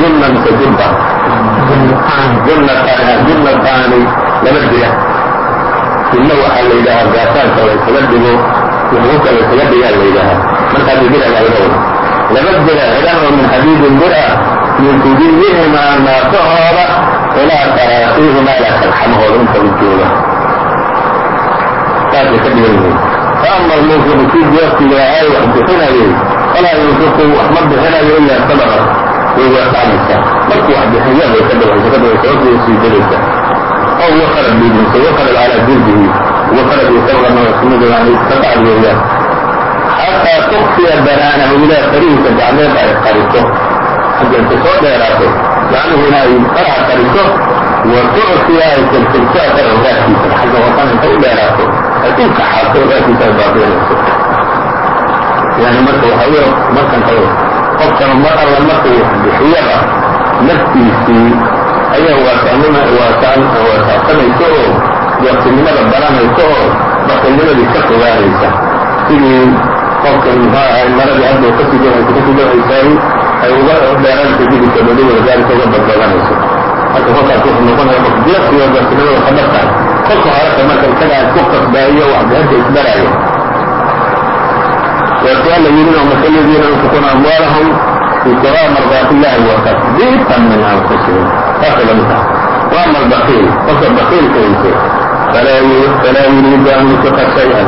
جنة كجبة jinnataani laba dira ina waxaa la yidhahaa gaataanka la ysaga dhigo wuxuuka la ysaga dhigaa la yidhahaa markaa dibira laga wada laba dira xidhan oo min xadiidin bira min kudiyihimaa naafahooda ilaa qaraaqiihimaa ilaa kalxamahooda inta u jooga saasay ka dhigan yihiin faama almunfiqu kii jeeftiga ahay wax bixinayay falaa yunfiqu wax ma bixinayo ilaa sadaqa way weeqaanaysaa markuu wax bixiya bay ka dhigaysa ka dhigaysa hortay sii gelaysa oo waqarad biidinsa waqarad calaa jildihi waqarad isagana ismid yani bacd weeyaan xataa tukfiya banaanahu ilaa farihiisa gacmeed ay qariso hadda intay soo dheeraato gacmihiina ay faraha qariso wa tucfiya ay tirtirto asara raadkiisa xagga wadan intay u dheeraato ay dhulka ay baabiinayso yani marka waxa wey markan tago qofkan mar alla markuu bixiyaba naftiisii ayaa waasaabsanaysa oo deeqsinimada baranaysa oo bakilnimadii ka fogaanaysa. Sidii qofkan muxuu ahay maradii hadda ka sidoonaysa ka sidoonaysaay ay uga dheeranaysa jidika dhodhowada gaalika uga badbadanayso marka kolkaas wuxuu noqonaya qof deeqsiyo deeqsinimada ka kolka horeta marka isagaa ku qasbaayo wax bixinta isbaraayo وقال الذين مثل الذين ينفقون أموالهم ابتغاء مرضات الله وتثبيتا من أنفسهم هكذا مثلا وأما البخيل فقد البخيل كيف فلا فلا يريد أن ينفق شيئا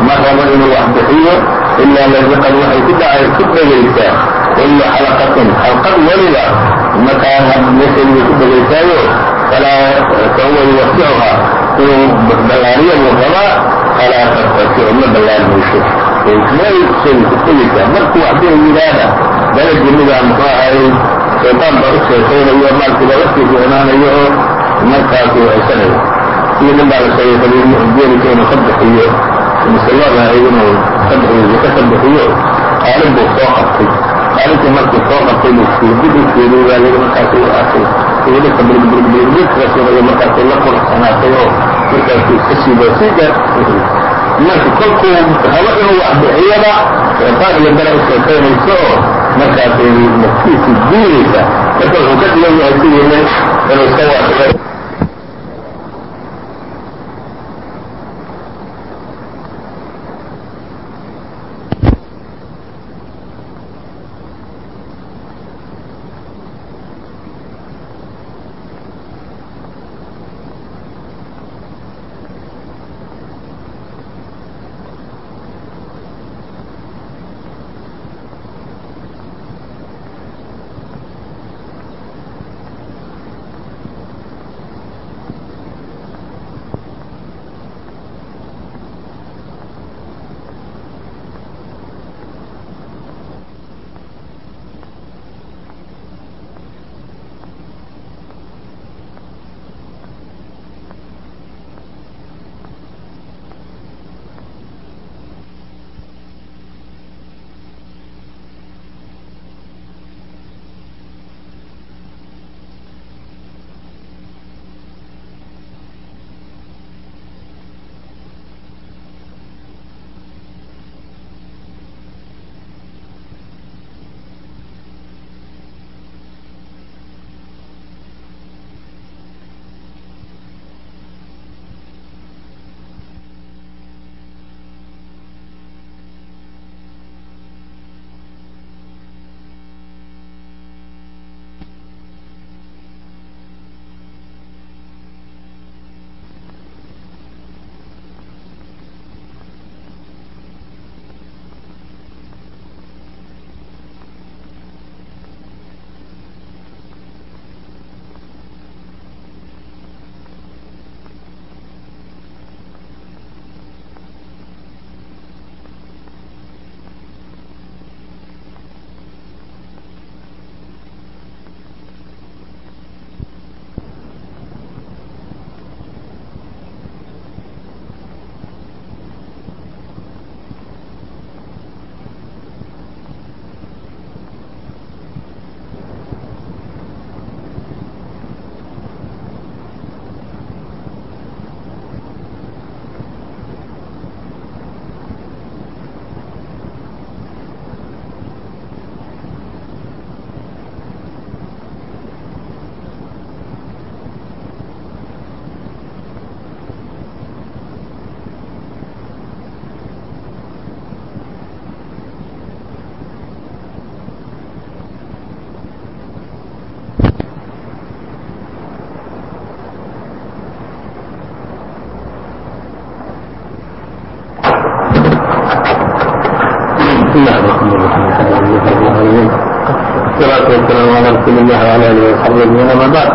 مرة من وحدحية إلا لزق الوحي تدعى كتب ليسا كل حلقة حلقة ولدا مكان مثل كتب ليسا فلا فهو يوسعها inuu ballaariyo buu rabaa falaa tartaficu ma ballaarmayso eeismaysokukulisaa markuu waxbay yidhaahda darajii midaa muxuu ahaayey shaytaan baa u sheekaynayo maalkii baa waftiisa imaanayo oo markaas uu ceysanayo iyo nin baa la sheegay geelika inuu ka bixiyo mise loo lahay inuu ka bixiyo ka bixiyo qaalin buu soo qabtay qaalintii markuu soo qabtay buu fiidid u fiiriyey baa yidhi markaasu u arkay fiididka bilbilbilbilbilkaasooda markaasay la quruxsanaatay oo markaasuu iska siido sida marka kolkuu rabo inuu wax bixiyaba shaytaan iyo dara isheekaynayso oo markaasay naftiisii diidaysa marka wuxuu ka dhigan yahay sidii nin inuu iska waashay والسلام على رسول الله وعلى آله وصحبه أجمعين أما بعد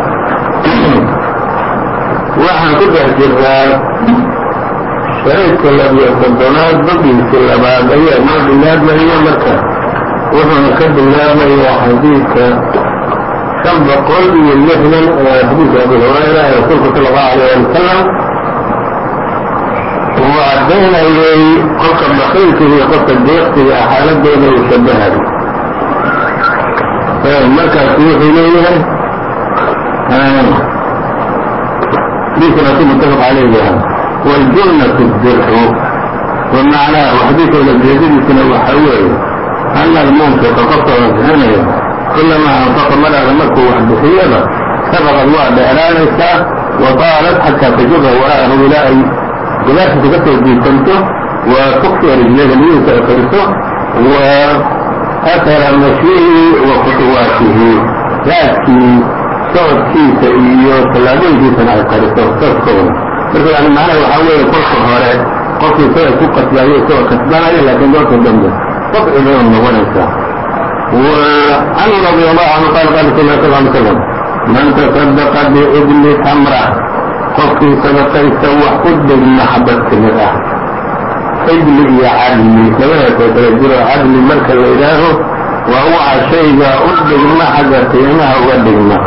waxaan ku dhex jirnaa shareedka labiyo soddonaad babinkii labaad ayaa noo bilaabmaya marka wuxuuna ka bilaabmaya xadiidka shan boqol iyo lixdan ee xadiidka abi hurayra ee rasuulku sala allahu alayh ali wasalam uu caddaynayay qofka bakiilkiga iyo qofka deeqsiga ah xaaladooda uu shabahay markaas wuxuu leeyahay xadiiث متفق عليه والجنة الدرع ومعناه وحديث الجديدنا وحوي أن المنفق قصر وجهنيه كلما أنفق مرة مركه وحدثية سبق الله بإعلانك وطالت حتى تجر وراءه إلى بلاش تكتب بيسمته وتقصر رجليه ليه athara mashihi wa khutuwaatihi raadkii socodkiisa iyo tallaabooyinkiisana ay qariso socodkooda marka yani macnaha waxaa weeye kolka hore qofkii socod ku qasbaayo soo kasbanaya laakiin doorka dambe sabci bay un noqonaysaa وعنه رضي الله عنه قال قال رسول الله صلى الله عليه وسلم من تصدق بإبل تمرة qofkii sadaqaysa wax u dhegma xabad timid ah ibli iyo cadli labadaasoo kala jiro cadli marka la yidhaaho waa waxa shayga u dhigma xagga qiimaha uga dhigma.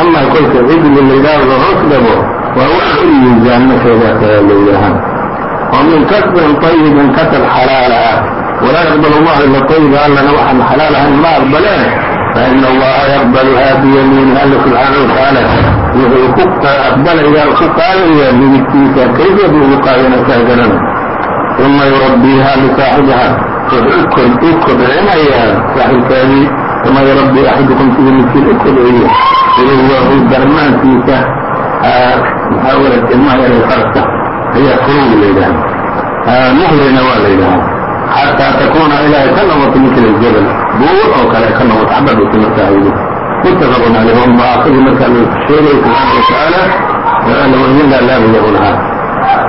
Ama kolka cidli layidhaaho la hoos dhabo waa wax u miisaan markaydaa kala leeyahaan oo min kasbin طayibin kasab xalaala ah. Walaa yaqbal allahu ila tayiba allana waxaan xalaal ahayn ma aqbaleen faina allaha yaqbalha biyamiini alla subxaana watacaala wuxuu ku aqbalaya ku qaadaya midigtiisa kayfa buu ugu qaadana kaa garana uma yurabbiiha lisaaxibiha u kobcinayaa saaxibkaadii kama yurabbi axadukum sidii midkiin u kobciyo iluwahu darmaankiisa maxaa wala ilmaha yar faraska ayaa furugu la yidhaha muhlina waa la yidhaha xataa takuuna ilaahay ka noqoto mila jabal buur oo kale ka noqoto xabadhaysa markaa haydo muttafaqun caleyh wa muaakadii markaa la subxaana watacaala alwajin laa laabiya lahaa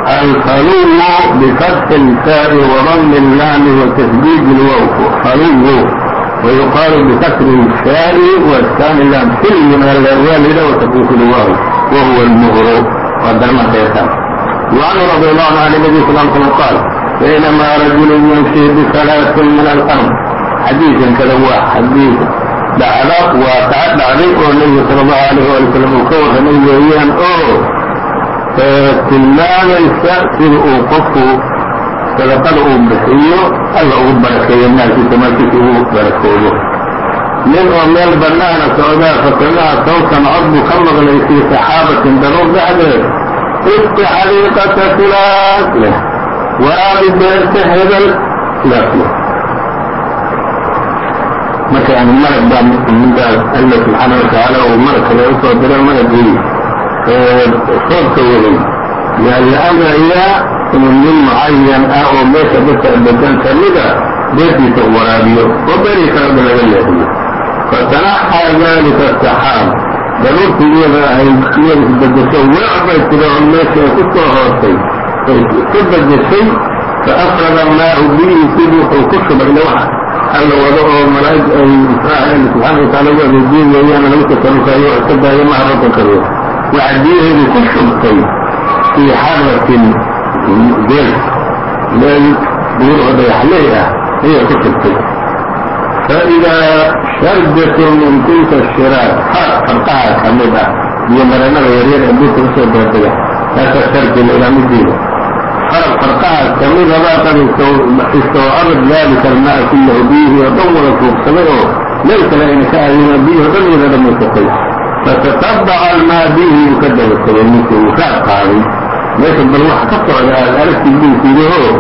الخلو بفتح الفاء وضم اللام وتشديد الواو خلو ويقال بكسر الفاء واسكان اللام كل من الوالدة وتكويف الواو وهو المغر قدم سيتم وعن رضي الله عنه عن النبي صلى الله عليه وسلم قال بينما رجل يمشي بثلاث من الأرض حديث كذا هو حديث دعلق وتعدى عليه والنبي صلى الله عليه وسلم كوثا أيام أوه tilmaamaysa sida uu qofku sadaqada uu bixiyo alla ugu barakeeyo maalkiisa maalkiisa ugu barakoobo nin oo meel banaana socdaa fasamaha sawtan cod buu ka maqlay fii saxaabatin daruur dhexdeed ifki xadiiqata filaas leh waabi beerta hebel sidaas leh. Marka yani marag baa mindaas alla subxaana watacaala uu marag kale u soo diro maragii soobka waday yaa la amrayaa inuu nin mucayan ah oo meesha dadka degan kamida beertiisa u waraabiyo oo berii kale dhan laga leexiyo fatanaxaa dalika saxaab. Daruurtii iyada ahayd iyada isbedesho weec bay tiri oo meesha ay ay ka bedeshay faafrada maahu biyihiisii wuxuu ku shubay ila alla wado oo malaa'ig ay israaciil subxaana wataala u adeejiye weeyaan lagu tasarufayo oo iska daayo maha rabban kariyo biyaheedii ku shubtay fii xaratin geel meel buur oo dhagaxley ah ayay ku shubtay faidaa sharjatu min tilka shiraar har farqaha ka mid ah iyo maranada yaryar ee buurta u soo daadega taasaa sharji lailaa midiida faraq farqahaas kamida baa qad istawcabat dalika almaa kullahu biyihii oo dhan wada fuuqsaday oo meel kale ayna ka aadina biyihii o dhan wada dhamaysatay fatatabaca almaa biyihii uu ka dabategay ninkii uu ka adqaaday meesha bal waxa ka socda aad aragtii buusiidaho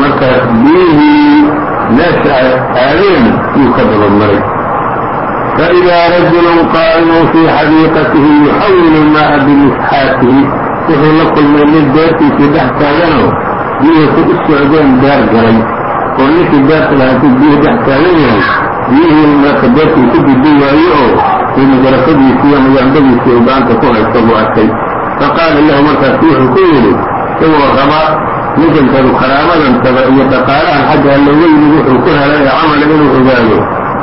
markaas biyihii meesha ay aadeen yuu ka dabamaray faidaa rajulun qaa'imun fii xadiiqatihi yuxawilu almaaa bimisxaatihi wuxuu la kulmay nin beertiisii dhex taaganoo biyihii ku socdeen beer galay oo ninkii beerta lahaa intuu biyihii dhex taagan yahay biyihii marka beertii ku didi waayo oo uu magarafadiisii iyo magaandadiisii uu gacanta ku haysto buu arkay. Faqaala lahu markaas wuxuu ku yidhi isagoo raba ninkankadu karaamadantaba iyo dhaqaalahan xagga allooga yimid wuxuu ku helay ee camala inuu ogaado.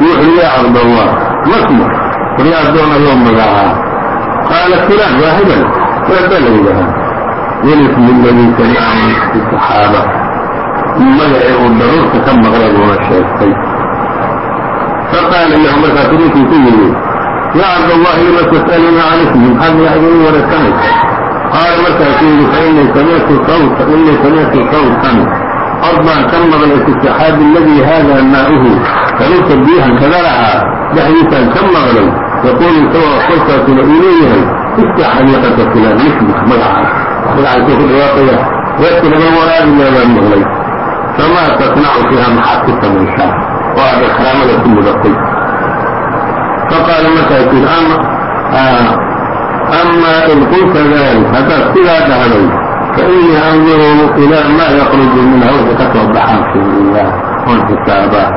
Wuxuu yaa cabdallah masmu warya addoon alloo magacaa. Qaala fulaan waa hebel waabaa la yidhahaa welismi ladii samica min saxaaba. Magacii uu daruurta ka maqlay buuna sheegtay. Faqaala lahu markaasu ninkii ku yidhi yaa cabdallahi lima tas'aluna can ismi maxaad magaciga ii waraysanaysa qaala markaasuu yidhi fainii samictu sawta inii samictu sawtan cod baan ka maqlay fi saxaabi aladii haadaa maa'uhu daruurta biyahan kaga lahaa dhexdiisaan ka maqlay yaquulu isagoo kolkaasuna uu leeyahay iftax xadiiqata fulaan ismika magacaas magacaasuu ku dhawaaqaya reerka laga waraabiyaa baan maqlay famaa tasnacu fiiha maxaad ku samaysaa oo aada karaamada ku mudatay faqaala markaasu yidhi ama in qulta dalik haddaad sidaa dhahday fainii anduru ilaa maa yakruju minha wixii ka soo baxaan fiiriyaa oon xisaabaa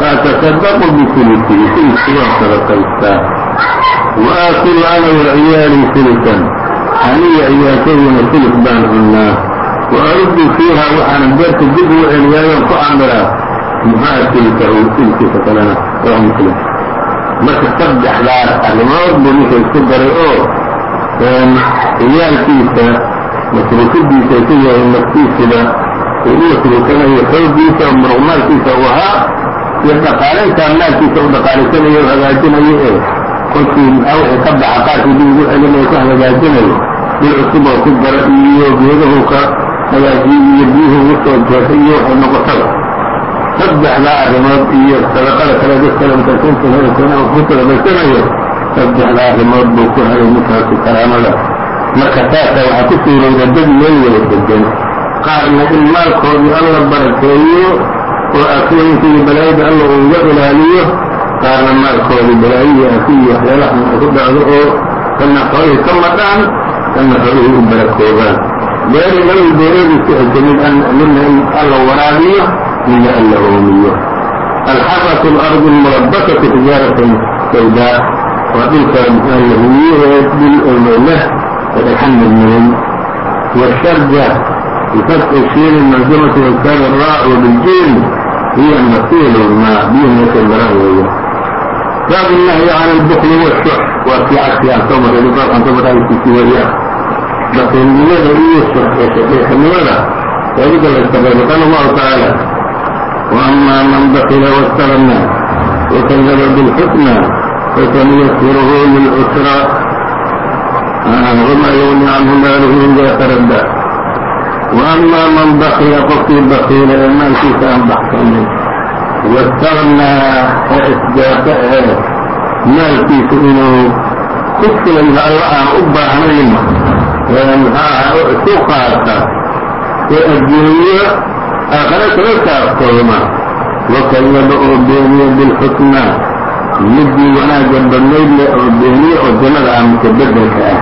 faatasadaqu bisulisihi suliskii waan sadaqaystaa wa aakulu ana waciyaalii sulisan aniga ciyaalkayduna sulis baan cunnaa wa aruddu fiiha waxaanan beerta dib ugu celiyaayoon ku camiraa muxaa silkahu silkiisa kalena waa muslim marka saddexdaas arrimood buu ninka isku daray oo ciyaalkiisa masruufidiisa isu yahay naftiisida uu u masruufanayo xoogiisa oo muruqmaalkiisa uu ahaa iyo dhaqaalayntaa maalkiisa u dhaqaalaysanayo o hagaajinayo ee kolkii wixii ka baxa qaarkii dib ugu celinayo ku hagaajinayo bil cusub oo ku dara iyo geedahu ka hagaajiyo iyo biyuhu ugu soo jeexay iyo waxay noqotada saddexdaa arrimood iyo sadaqada kale dad kale masaakiinta heelkeena uu ku sadaqaysanayo saddexdaa arrimood buu ku helay ninkaasi karaamada. Marka taasa waxaa ku suurowda dad meel wada degan qaarna in maalkoodii alla barakeeyo oo iyo balaayada alla uu uga ilaaliyo qaarna maalkoodii balaayihi afi iyo waxyaalahan ay ku dhacdo oo kana xoolihii ka madhaan kana xoolihii u barakoobaan beeri labay beeradiisu xigta mid midna in alla waraabiyo لأنه أمي alxafat اlأrض اmurabasaة xijaaraة baydaa waa dhulkan aan la humiyahee dhul omo leh dhagxan madmaday wsharja bifadxi shiini maljamati wakana raacu biljin hiya masiilu maa biyo meeshay maraan weeya baabu nahyi can albukli washux waa kii cagsi aan soo maray baabkaan soo maray kiisi weeya iyo shaxnimada waa idinka laysabay baqan allahu tacaala وأما من بخل واستغنى وكذب بالحسنى فسنيسره للعسرى وما يغني عنه ماله إذا تردى. وأما من بخل qofkii bakiila ee maalkiisa aan baxsanin واstغnىa ee isgaata ee maalkiisa inuu ku filayba alla aan u baahnayn mxaaha u qaata ee adduunyo aakhare kaga kaaftooma wakallaba oo beeniya bilxusnaa midii wanaagga badnayd le oo beeniye oo jannada ah mika bedelka ah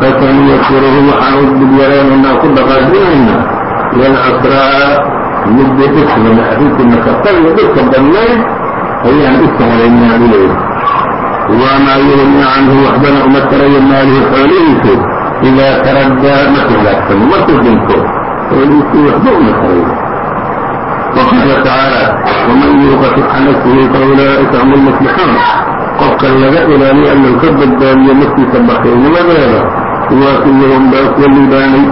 fasanuyasiruhu waxaan u dibyaraynaynaa ku dhaqaajinaynaa lilcusraa midii dhibkabada arrintii makasada iyo dhibka badnayd ayaan u sahlaynaa buleey wamaa yugni canhu waxbana uma tarayo maalihi xoolihiisu idaa taraddaa markuu halaagsamo markuu dhinto وليسي يخضعون الخير وقال تعالى ومن يوق شح نفسه فأولئك هم المفلحون. qofka laga ilaaliya inuu ka badbaadiyo naftiisa bakaynimadeeda kuwaas iyagoo baasya liibaanay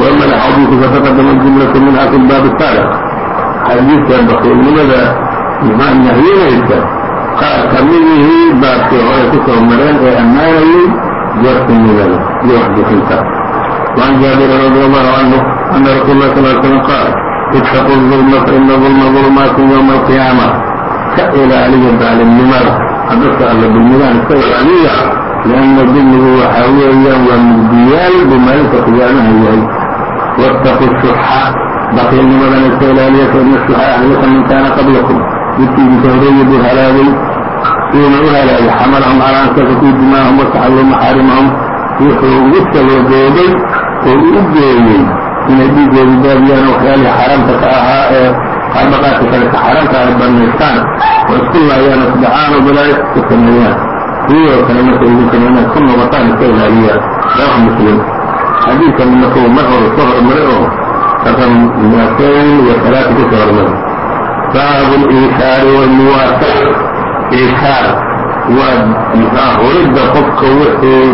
waama alxadiidu fataqadama jumlatu minha fi lbaab asaalex xadiidka bakaylnimada maxaa nahyinaysa qaar kamidihii baabkii hore ku soo mareen ee ammaanayay jaabtinimada iyo waxbixinta وعن جابر رضي الله عنه أna رsul الlh صل ل sلم qاal اتqوا الظلم faإna ظلma ظulmaaت yومa القiyاamة ka ilaaliya baalimnimada dadka alla dulmidaan iska ilaaliya لأnna dulmigu waxa weeyaan waa mugdiyaal buu maalinta qiyaamaha yahay wاtaqu الshuxa baqiilnimadana iska ilaaliya faina الshuxa ahlaka min kana qablakum midkii idinka horreeya buu halaagay siuna u halaagay xamalahum calى an tasakuu dimaahum وataxalluu maxaarimahum wuxuu ugu sababoobay oo u geeyey inay dhiigoodu daadiyaan waxyaalihii xaaraamta ka ahaa ee qaabaqaadka kale ka xaaraamta ay banaystaan oo isku laayaan isdhacaan oo balaayo ka sameeyaan. Kuwii kale marka idinkan inaad ku noqotaan iska ilaaliyaan rawax muslim. Xadiidkan markuu mar hore soo hormaray oo raqam miatain iyo talaata ku soo hormaray. Baabu liishaari walmuwaasa iishaar waa maxaa horidda qofka wixii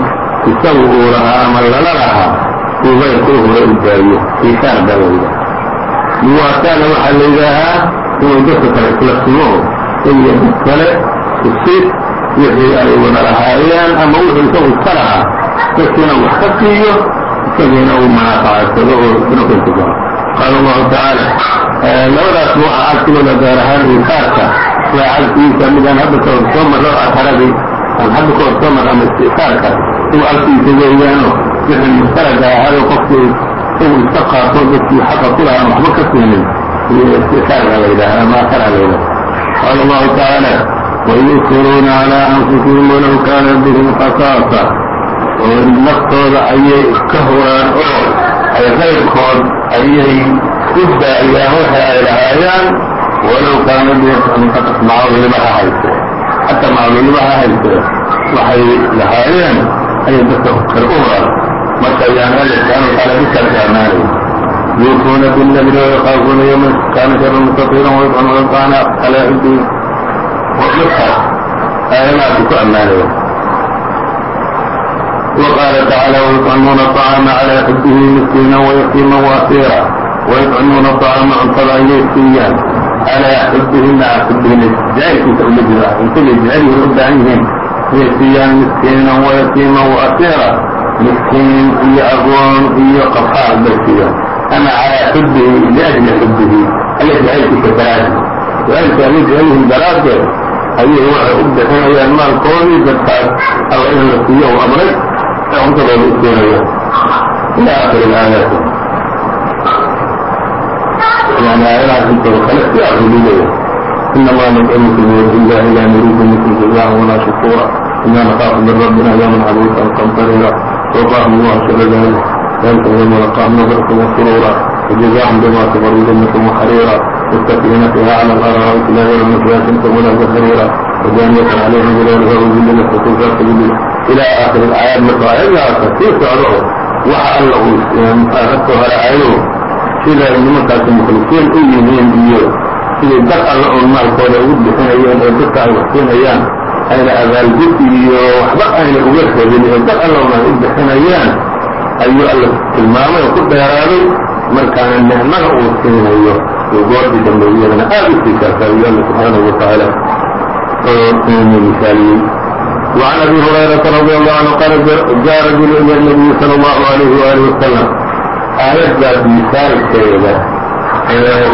isagu uu lahaa ama lala lahaa uu qayrka u hore u daayo iishaar baa la yidhaha muwaasaana waxaa la yidhaahaa inuu dadka kale isla simo iyo dad kale isi wixii ay wada lahaayeen ama wuxuu isagu iska lahaa. Dadkiina wax ka siiyo isagiina uu manaafacadsado oo isna ku intifaco qaala allahu tacaala labadaas waxa agtooda gaar ahaan iisaarka waa cagsiisa midaan hadda soo marro akaradii aan hadda ka hor soo marro ama istisaarka uu agtiisa weeyaano wixii mustaraga ahaayo qofkii isagu iska qaato dadkii xaqa ku lahaan waxba ka siinin iyo istisaarka la yidhaha ama akara la yidhaha qaala allahu tacaala wayusiruuna calaa anfusihim walow kaana bihim khasaasa oo naftooda ayay iska huraan oo ay qayrkood ayay u daa'iyaan waxa ay lahaayaan walow kaana macluulima ha hayse xataa macluulimaha haysta waxay lahaayeen ayay dadka kale u horaan marka yaanaa subxana wataala midkaas ammaanay yuufuuna bilnadri wayaqaafuuna yawma kaana sharu mustaqiran wayadcuna wayaqaana ala ciddii dadkaas aayadahaasi ku ammaanaya وqاaل تaعaaلى ويطعmuuna الطعاama عalى xibه miskiina ويtiima وasiira ويطعmuuna الطعاama cuntada ayay siiyaan calىa xubbihi maca xubbihi jacaylkiisa ula jira cuntada jecelyhi u baahan yihiin ayay siiyaan miskiinan wayatiima waasiira miskiin iyo agoon iyo qafaar bay siiyaan ama calىa xubbihi liأjli xubbihi alle jacaylkiisa daraaddeed jacaylka alle jacaylihim daraaddeed ayay waxay u bixinayaan maalkoodii dadkaas alla in la siiyo u amray ee cuntadooda u keenayaan ila aakhiri aayaati يعني آيات انت وخلقت يا عبودية إنما نسألك بوجه الله لا نريد منكم جزاء ولا شكورا إنا نخاف من ربنا يوما عبيدا قمطريرا وقاه الله شر ذلك ذلك اليوم لقاهم نظركم وسرورا وجزاهم بما كفروا جنة وحريرا متكئين فيها على الأرائك لا يرى نجاة ولا زهريرا وجانية عليهم ظلالها وذللت وكفرت بالله إلى آخر الآيات مرة آيات كثير تعرفه وحا الله يعني أخذتها على عينه sida nimankaasi mukhliصiin u yihiin iyo siday dad alla oon maalkooda ugu bixinayeen oo dadka ay waxsiinayaan ayna abaalgud iyo waxba ayna uga rabin oo dad alla un ay u bixinayaan ayuu alla tilmaamay oo ku dheeraaday markaana nicmada uu siinayo oo goortii dambe iyadana aad u sii kaarkaabiyo alla subxaanahu watacaala oo misaaliyey وعن أبي هريرة رضي الله عنه قال جاء رجل إلى النبي صلى الله عليه وآله وسلم aayaddaas misaalkeeda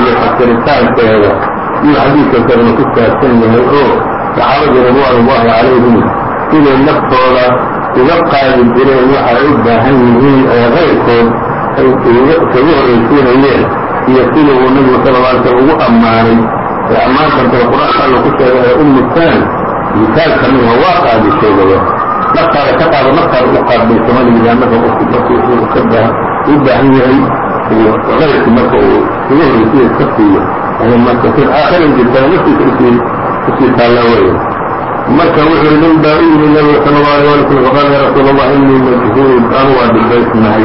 iyo fasiritaankeeda iyo xadiidka kalena ku saabsan yahay oo saxaabadii ridwaan ullahi calayhim siday naftooda uga qaadi jireen waxay u baahan yihiin ee kayrkood ay kaga horraysiinayeen iyo sida uu nabigu sala lla alay slam ugu ammaanay ee ammaantantada qur'aanka alla ku sheegay ee u kamidha waa qaadi sheegaya naftaada ka qaado naftaada u qaadbaysamada yihaanada markuu ka u baahan yahay ayrki marka uu ugu horreysiya iska siiyo marka si aakhiran jirtaa naftiisa u sii u sii taalla weeye marka wuxuu nin baa u yimi nabiga sala allahu alay slam faqaala ya rasuul allah inii majhuud anu waa dhibaysnahay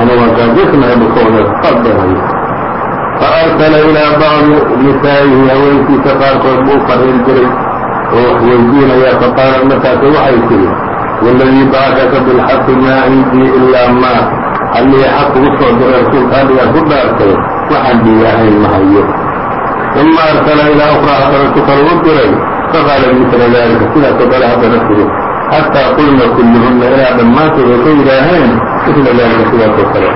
anu waa gaajisnahay bukooda qadanayo faarsala ilaa bacdi nisaa'ihi haweenkiisa qaarkood buu fariin jiray oo wax weydiinaya faqaala markaasi waxay tihi waladii bacaka bilxaqi maa cindii ilaa ma allii xaq ugu soo diray rasuulka adigaa ku dhaartay waxaan dhiigahayn ma hayo. Uma arsala ilaa ukraa haddana tu kale u diray faqaala misla dalika sidaasoo kale haddana tiri xataa qulna kulluhunna ilaa dhammaantood ay ka yidhaaheen misla dalika sidaasoo kale.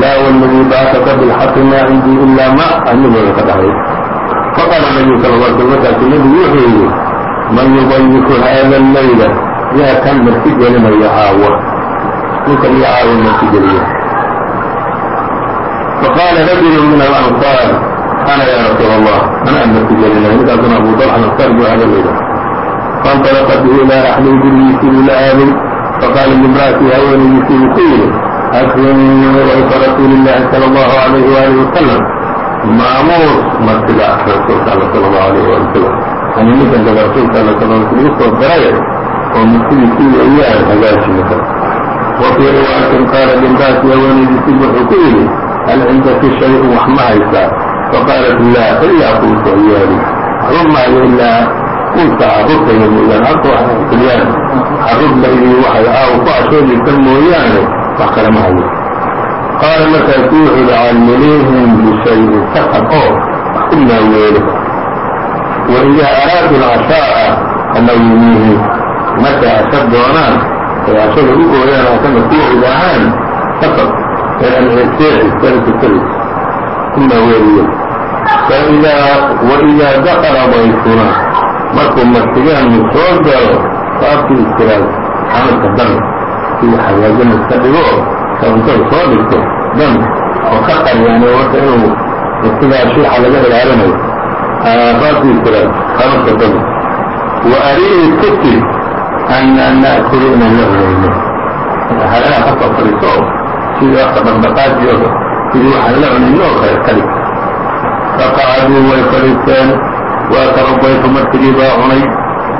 Laa waladii bacaka bilxaqi maa cindii ilaa ma anigooda ka dhahay faqaala nabiyu sal l sl markaasu nebigu wuxuu yidhi man yudayifu hada allayla yaa kan marti gelinaya caawa ninkan iyo caawa marti geliya faqaala rajulu min alansaar ana ya rasuul allah anaa marti gelinaya ninkaasuna abu dalxa ansar buu hada layidha faاnطalaqa bihi ilaa raxlihi gurigiisii buu la aaday faqaala limra'atii haweenaydiisii buu ku yidhi akrimii rayfa rasuuli illahi sala allahu alayhi waalihi wasalam maamuus martida rasuulka alla sala allahu alayh waali wasalam yani ninkan daga rasuulka alla sal lagu soo daraye oo martidiisii weeyaan hagaaji ninkan wa fii riwaayatin qaala limra'ati haweenaydiisii wuxuu ku yidhi hal cindaki shay-un wax ma haysaa faqaalat laa ilaa qultu ayaali waxba maayo ilaa qulta carruurtayda mooyaane halka waxay xiliyaan carruurta iyo waxay aawo ku cashoodaysa mooyaane wax kale ma hayo qaala markaasu wuxuu yihi calmiliihim bishayin sakab oo wax ku maaweelo waidaa araadu lcashaa'a hanawimiihim markay casho doonaan ay cashada u ooyaan ashana ku idaahaan sakab seexi ku maaweeliyo faidaa waidaa dakala dayfuna markuu martigaanu soo galo saabkii istiraag camalka dan sii hagaajin iska dhigo cuntada soo dhigto dan oo ka qaryaani marka inuu sidaa shiixa laga ilaalinayo saabkii istiraag camalka dan wa arihi kutib ana na'kulu inaan la cunayno halaha ka soo fadhiiso oo sidii waka dhaqdhaqaajiyo sidii waxaan la cunayno oo kale kali faqacaduu way fadhiisteen dayfu martigii baa cunay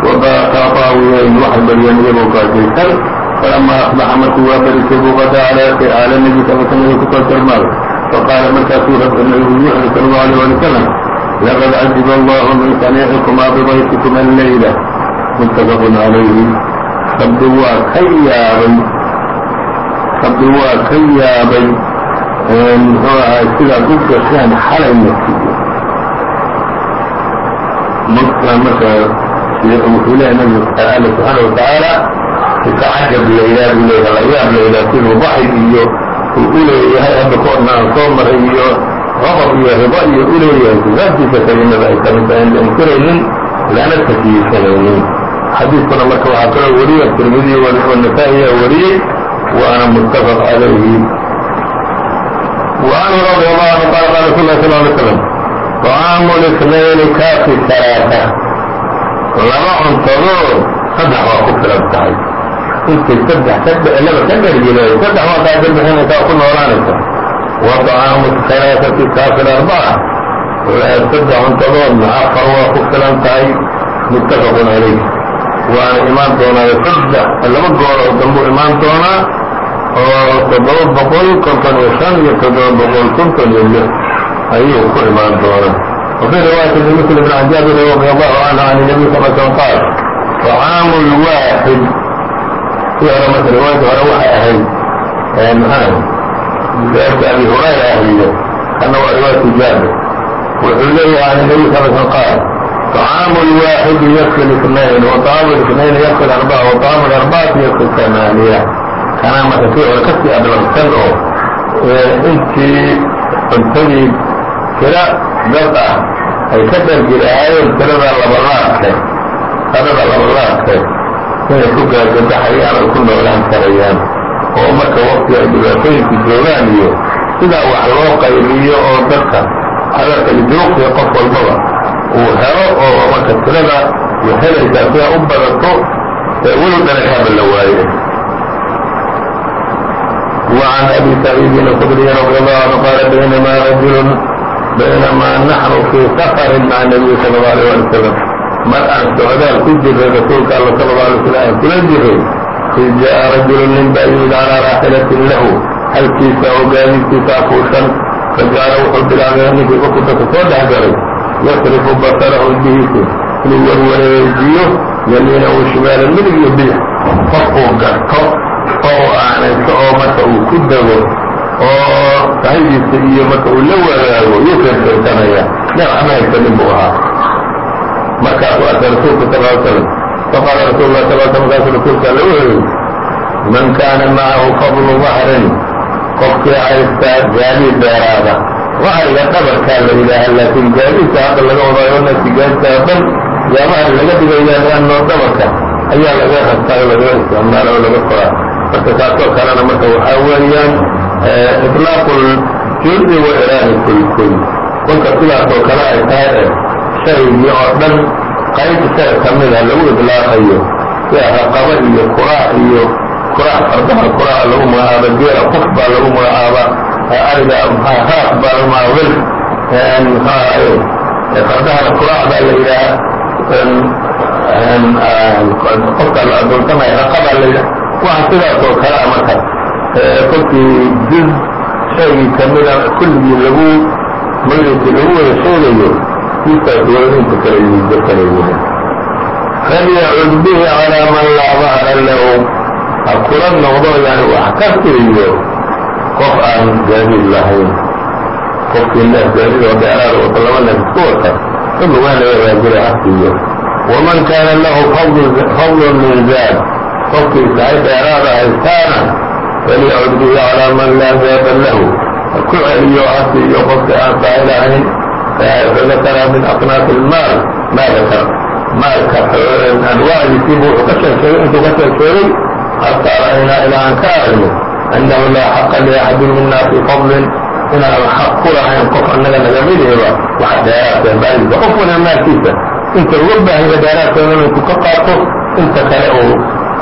wabaakaa taawiyayn waxay baryeen iyagoo gaajaysan falama asbaxa markuu waa barisay buu qadaa cala nabi sal slam inuu ku soo jarmaaday faqaala markaasuu nabigu wuxuri sal allahu alيh wali wasalam laqad cajiba allahu min saniicikumaa bidayfikum allayla muttafaqun calayhi rabbi waa ka yaabay rabbi waa ka yaabay muxuu ahay sidaad u gasheen xalay martiyo marka marka wuxuu leeyahay nabigu alla subxaana watacaala tacajab laylaha buu leeyahay la yaab laylaha siduu baxay iyo uu u leeyahay hadda koorna aan soo maray iyo qadab iyo ribo iyo u leeyahay sifaadkiisa kelimada ay kamid tahay la inkiraynin lana takiyisanaynin xadiidkuna marka waxaa kaloo wariye tirmidiy wanasaa-iya wariyey waana muttafaq calayhi وعنه رضي الله عنه قال قال رسول الله صلى الله عليه وسلم طعام الاثنين كافي ثلاثة laba cuntadood saddex waa ku filan tahay inkay saddex ka laba ka dhargiday saddex waa kaa garbixinaysaa ku noolaanaysa. Wa طacaamu khalaafati kaafir arbaca saddex cuntadoodna afar waa ku filan tahay. Muttafaqun calayh waana imaan doonaa saddex laba gooro danbuu imaan doonaa oo toddoba boqol konton iyo shan iyo toddoba boqol konton iyo lix ayuu ku imaan doonaa. وفي رواية لمسلم بن عن جابر رضي الله عنه عن النبي صلى الله عليه وسلم قال طعام الواحد في مثل رواية روح أهل محمد رواية أبي هريرة أهلية أنه رواية جابر وحليه عن النبي صلى الله عليه وسلم قال طعام الواحد يكفي الاثنين وطعام الاثنين يكفي الأربعة وطعام الأربعة يكفي الثمانية كان متفيع ولكفي قبل السنة انت تنتهي kira dad ah ay ka dargiraayeen tirada labalaadkeed tirada labalaadkeed inay ku gaagadaxayaan ay ku noolaan karayaan oo marka waqti ay dhibaatooyinku joogaan iyo sidaa wax loo qaybiyo oo dadka hadalkalijoogtiga qof walbaba uu helo oo marka tirada way helaysaa sidaa u badato ee walow dharakaaba la waaye وعن أبي سعيد الخدري رضي الله عنه قال بينما رجل بينما نحن في سفر مع النبي صلى الله عليه وسلم mar aan socdaal ku jiray rasuulka alla sal lla alay slam aan kula jiray id jaa rajulu nin baa yimid calaa raaxilatin lahu halkiisa oo gaadiidkiisa afuushan fajaala wuxuu bilaabay ninkii dadka soo dhex galay yasrifu basarahu indihiisu inuu warwareejiyo yamiina u shimaala midig iyo bidix qof uu garto oo aanayso oo marka uu ku dego oo sahidiisa iyo marka uu la wadaago yuu keerkeersanaya nin waxma haysanin ahaa markaasuu arkay rasuulka sal l slam faqaala rasul lah sal sl markaasu rasuulka alla wuxuu yidhi man kaana macahu fadlu bahrin qofkii haysta gaadi dheeraada bahriga dhabarkaa la yidhaaha laakiin gaadiidka hadda laga wadaayo naasi gaadidka oo dhan yaa bahri laga dhigaya lanno dhabarka ayaa laga rastaay laga isticmaala oo laga qoraa marka taasoo kalena marka waxaa weeyaan ilaaqul juzi wa iraani kulkul kolka sidaas oo kale ay tahay shaygii oo dhan qayb isaga kamida lagu idlaaqayo sida raqaba iyo kuraac iyo kuraac fardaha kuraac lagu magacaaba geela qof baa lagu magacaaba ariga raaq baa lagu magacaaba wil fardahana kuraac baa la yidhaha qofka la adoonsanaya raqabaa la yidhaha waxa sidaasoo kale a marka kolkii juz shaygii kamida kulligii lagu magaciisa lagu wada sheegayo kiisaas wadaninta kale yuuda kale yahay falyacud bihi calaa man laa dahra lahu. Ha kula noqdo yani wax ka siiyo qof aan gaadiid lahayn. Qofkii neef gaadiid oo dheeraada wata laba neef isku wata laga raajila ha siiyo waman kaana lahu fadlun min zaad. Qofkii sahay dheeraada haystaana falyacud bihi calaa man laa zaada lahu. Ha ku celiyo ha siiyo qofkii aan sahay lahayn ذكر من أصناف المال. ما ذكر maalka anwaadiisii buu wuxuu ka sheegtay intuu ka sheegteegay xataa ra'aynaa ilaa aan ka aragno annahu laa xaqa liaxadin mina fii fadlin inaanan xaq ku lahayn qof annaga naga midheba waxa dheeraadka maalkiisa qof wana maalkiisa inta uga baahaya dheeraadkeeda inuu ku ka qaato inta kale uu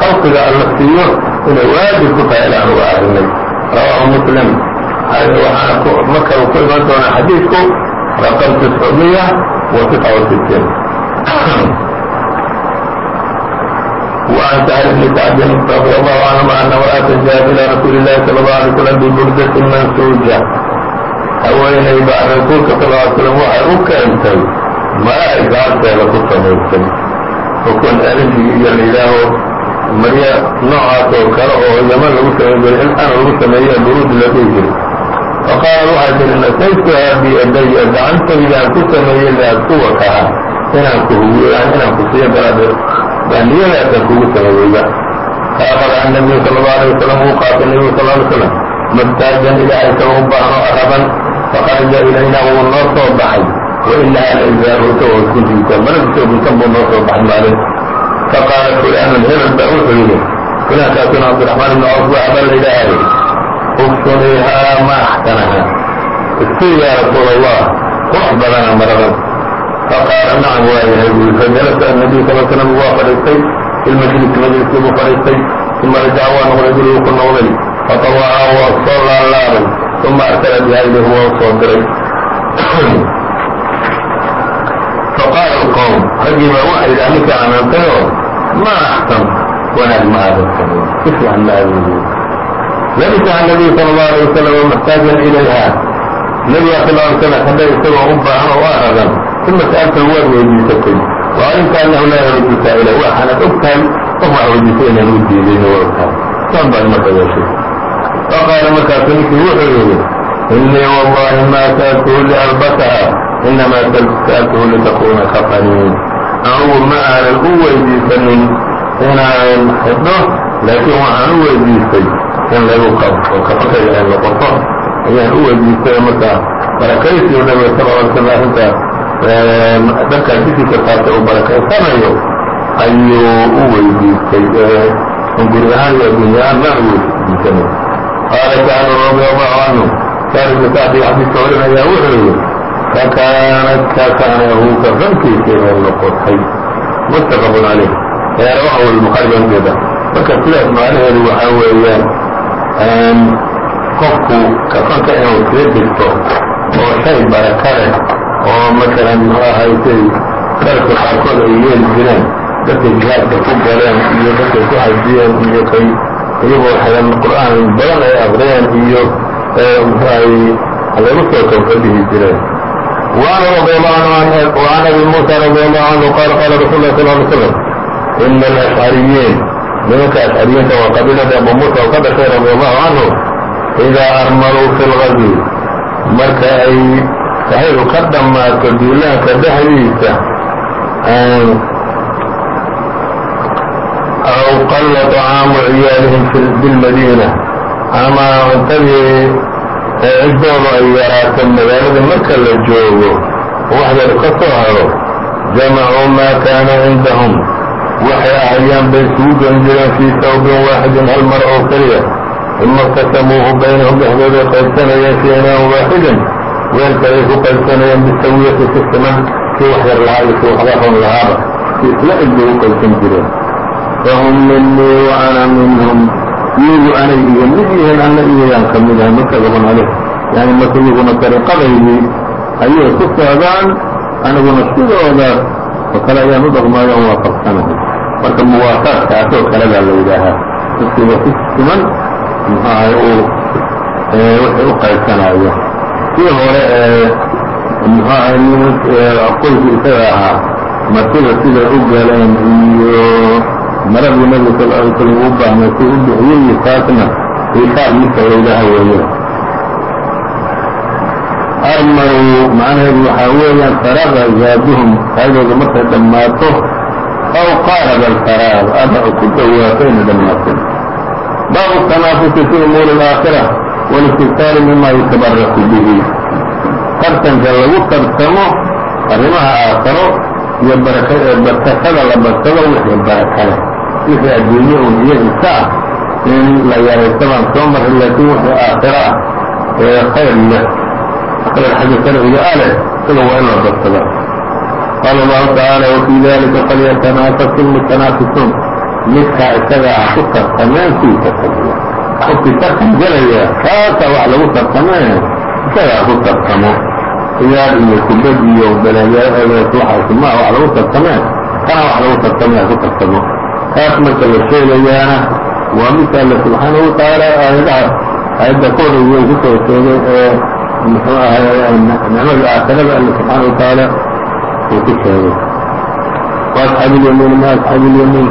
qalqiga alla siiyo inay waajib ku tahay ilaanu ga aragnay rawaahu muslim waxaana marka uu ku iman doonaa xadiidku رقم 969 وعن سهل بن سعد رضي الله عنهما أن امرأة جاءت إلى رسول الله صلى الله عليه وسلم ببردة منسوجة haweenay baa rasuulka sal ly slam waxay u keentay mara ay gacanteeda ku samaysay ukun arinjigi iyo la yidhaaho marya noocaas oo kale oo yaman lagu sameey jiray ilxana lagu sameeye buruud la dhihi jiray faqaala waxay tihi nasaytuhaa biyadaya gacantaydaan ku sameeyey liadkuwakaha inaan ku huwiyaan inaan ku siiyo daraadeed baa niyadaasaan kugu sameeyeyba faaqada annabiyu sala allahu alayh wasalam wuu qaatay nebigu sal ly slam mastaajan ilaahay kama u baahno araban faqaraja ilayna wuu noo soo baxay oo kuntiisa maradiisa guntan buu noo soo baxay maalin faqaala fulanun hebel baa wuxuu yidhi fulankaasuna cabdiraxmaan ibn cawf waa abaa layidhaahay uftuniihaa ma axsanaha istii yaa rasuul allah qurux badana maradan faqaala nacam waa yahay bui fajalasa annabiy sal slam waa fadhiistay fi lmajlisi majliskii buu fadhiistay uma rajaca waa noqday guriguu ku noqday fatawaca waa soo laalaabay uma arsala biha waa soo diray faqaala alqowm raggii baa waxa yidhi ninka amaantayoo ma axsan wanaag ma aadan si fiican ma aadan yeelin labisaha nabiyu sala allahu alay wasalam muxtaajan ilayha. Nabiga sal ly slam hadday isagoo u baahan oo u aradan uma sa'alta waad weydiisatay. Wa arinta annahu laa yaruddu saa'ila waxaanad og tahay qof wax weydiisay inaan u diidayna waa og tahay saan baad marka yeeshay. Faqaala markaasu ninkii wuxuu yidhi inii wallahi ma sa'altuhu lialbasaha inamaa sa'altuhu litakuna kafanii anugu ma aanan u weydiisanin inaan xidho laakiin waxaan u weydiistay in lagu qabto kafankayga ay noqoto ayaan u weydiistay marka barakaysiyo nabiga sal ly slam arrinta dadkaa jidkiisa taabtay uu barakaysanayo ayuu u weydiistay guri ahaan iyo addunya ahaan u weydiisanay qaala sacd radi allahu canhu saar ibnu sacdi xadiiska warinaya wuxuu yidhi fakaanat kafanahu kafankiisa inay noqotay. Muttafaqun calayh rawahu lbuhaari baan ujeeda marka sidaas macnaheedu waxaa weeyaan qofku kafanka inuu sii dhigto oo shay baraka leh oo masalan muxuu ahaysay dalka qaarkood ay yeeli jireen dadkay jihaadka ku galeen iyo dadkay ku hajiyeen iyo kay iyagoo xayan qur'aan badan ay aqriyeen iyo muxuahay lagu soo kawkadhihi jireen وعن رضي الله عنه وعن ابي موسى رضي الله عنه قال قال رسول الله صلى الله عليه وسلم إن الأشعريين nimanka ashcariyiinta waa qabiilada muusa oo ka dhashay radi allahu canhu idaa armaruu fi lgazwi marka ay sahaydu ka dhammaato duulaanka dhexdiisa aw qalla طacaamu ciyaalihim bilmadiina ama cuntadii ciddoodu ay yaraato magaalada marka la joogo wax yar ka soo haro jamacuu maa kaana cindahum waxay ahayaan bay isugu goyn jireen fii sawbin waaxidin hal mar oo keliya. Uma اqtasamuuhu baynahum dhexdooday qaybsanayeen fii inaan waaxidin. Weelka ay ku qaybsanayeen bisawiyati si siman kii wax yar lahaa iyo kii waxga ron lahaaba si isla eg bay u qaybsan jireen. Fahum minii wa ana minhum. Iyagu anay iga mid yihiin anna iyagaan ka mid ahay muttafaqun caleyh yani marka iyaguna dariiqadaydii ayay ku socdaan aniguna sidoodaas oo kale ayaan u dhaqmaayo on marka muwaafaaqkaasoo kale baa la yidhaahaa. Dadkiiba si siman muxuu ahay uu wixii u qaybsanaayo kii hore ee muxuu ahay qoyski isaga ahaa martida siday u galeen iyo maradii nabiga sal alay slam u baahnay si u bixiyey iyo taasna iikaar midka layidhaaha weeye. Armaruu macnaheedu waxaa weeyaan faraqa zaaduhum saadooda markay dhammaato aw qaaraba alfaraaq ama ku dhowaato inay dhammaato baabu tanaafusi fi umuuri alaakhira walistiftaari mima yutabaraku bihi tartanka lagu tartamo arrimaha aakharo iyo barkashada la barsado wixii barakale wixii adduunye un iyagiisa ah in la yaraysto baan soo maray laakiin wixii aakhiro ah ee khayr leh khayr xagga sharciga ah leh waa in la barsada qaala allahu tacaala wafii dalika falyatanaafasu lmutanaafisuun midkaa isaga ah ku tartamaya qofkii tartan gelaya kaasaa wax lagu tartamee isagaa ku tartamo ciyaar iyo kubad iyo balaayaawaxaasma wax lagu tartamee kana wax lagu tartamee ku tartamo taas marka la sheegayaana waa midka alle subxaanahu watacaala aayadaha aayadda koodayy ku soo sheegay ee muxuu ahay nicmada aakhirada alle subxaana watacaala uu ku sheegay وأصحاب اليمين ma أصحاب اليمين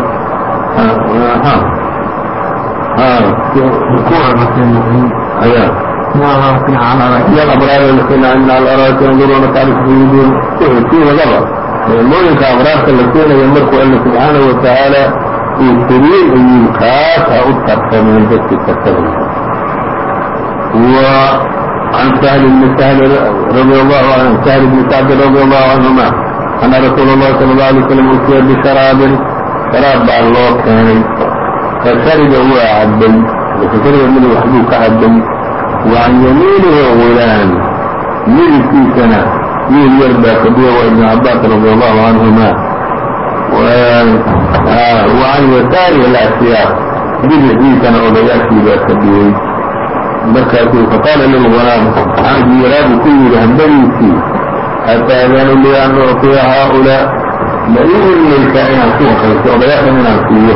من الأبرار الذين عند الأراك ينظرون تعرف في وجوههم كيف غبر mooyinka abraarta la keenaya markuu alla subxaanaه watacaala uu koriyey ayuu kaas a u tartameen dadkii tartamaya وعن سهل بن سهل رضي الله عنه سهل بن سعد رضي الله عنهما ana rasuul اlahi salى اla alay slam utiya bisharaabin sharaab baa loo keenay fashariba waa cabbay fashariba mid waxbuu ka cabbay wa can yamiinihi gulaam midigkiisana wiil yar baa fadhiya waa ibn cabaas radi allahu canhuma wa can yasaarihi اlasyaaq bidixiisana odayaashii baa fadhiyey markaasuu faqaala lilgulaam cangi yaraabu ku yidhi hambadiisii ataadanu lii an ucطiya haaulaa ma ii ilmaysaa inaan ku wakayso odayaashan inaan siiyo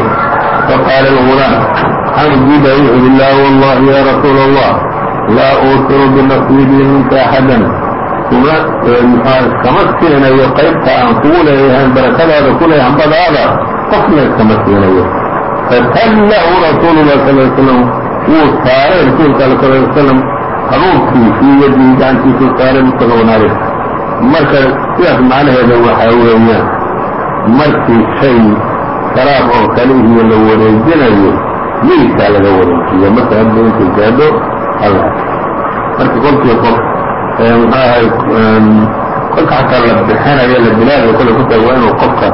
faqaala algulaam cankii baa wuxu uhi laa wallahi ya rasuula allah laa uusiru binasiibii minka axadan kuma iskama siinayo qaybta aan kugu leeyahay barakadaada ku leeyahay hambadaada qofna iskama siinayo fatallahu rasuulu lah sal slam wuu saaray rasuulka al sal slam hanuunkii fii yadii gacantiisuu saaray mutafaqun caleyh marka sidaas macnaheeda waxaa weeyaan markii shay sharaab oo kale iyo la wareejinayo midigtaa laga wareejiyo. Marka hadda intay gaadho alla marka kolkii qof muxuu ahay kolka xataa la bixinayo la bilaabayo kolle ku waa inuu qofka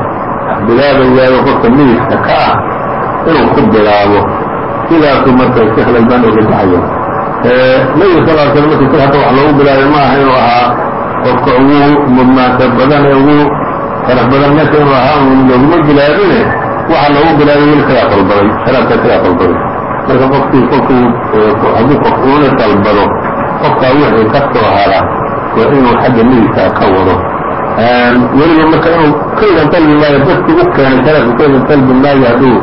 bilaabayaayo qofka midigta ka ah inuu ku bilaabo. Sidaasuu marka sheekh albani uga baxaya nebiga sal l slam markii si hadda wax loogu bilaabay ma aha inuu ahaa qofka ugu mudnaanta badan ee ugu farax badan meesha inuu ahaa un looguma bilaabine waxa loogu bilaabay weli kagaa dalbaday sharaabka kagaa dalbaday marka qofkii kolkuu hadduu qof uuna dalbado qofkaa wixii ka soo hara waa inuu xagga midigtaa ka wado. Weliba marka inuu ka idan dalbi maayo dadkii u keenay sharaabka ka idan dalbi maayo hadduu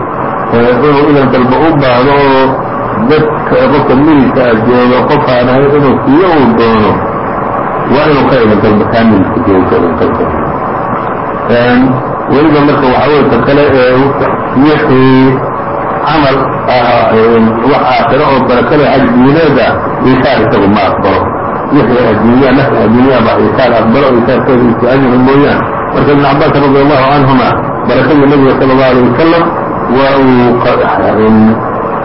inuu idan dalba u baahdo oo dadka qofka midigta a jooga qof ahay inuu siiyo uu doono waa inuu ka idan dalba kaa midigta jooga dalba weliba marka waxa wey ta kale ee wixii camal wax aakhiro oo barakada xag diineeda isaar isagu ma aqbalo. Wixii addunya nafci addunya baa isaar aqbalo isaarkeeda istiaajina mooyaan marka ibn cabaas radi allahu canhuma barakadii nabiga sala allahu alay wasalam waa uu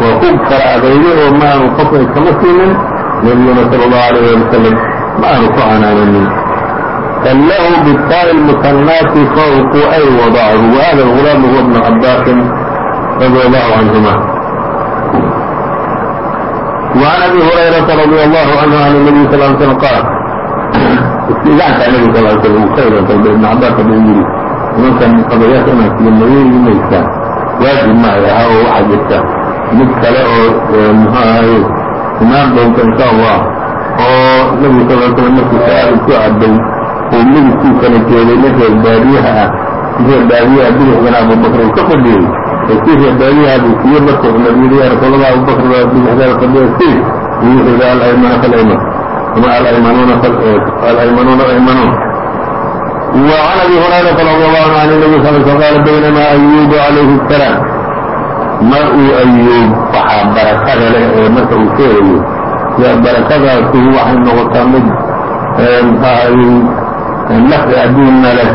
waa ku adayday oo ma aanu qofka iskama siinin. Nabiguna sala allahu alayh wasalam ma aanu ku canaananin bal lahu bitaai musannaati fawqu ay wadachu wahada gulaamu huwa bnu cabaasin radi allahu canhuma وعn أbي هurيرaةa رadي الله عnه عن النبي صل ل sلم qاal istidاnka nbg sl sl khayra dalbe iبn cabaas ba yidhi nimankan odayaasha inaad silmayeeyimaysaan waajib maayo aha oo waxaa jirta mid kale oo mxu imaan doonta in allah oo nabigu sal l slam markuu saaadu ku caday uu midibkiisana jeeday nin reer baadiyaha ah reer baadiyaha bidixdana abubakr uu ka fadhiyey. Ee si reer baadiyaha buu siiye markuu cumar yidhi yaa rasuulallah abubakr baa bidixdana fadhiya si. Uu yidhi alaymana falayman ama alaymanuuna alaymanuuna aymanuun وعن أبي هريرة رضي الله عنه النبي صلى الله عليه وسلم قال بينما أيوب عليه السلام mar uu ayuub waxaa barakada leh ee marka yaa barakadaasi waxay noqotaa mid mxahay nafci adduunna leh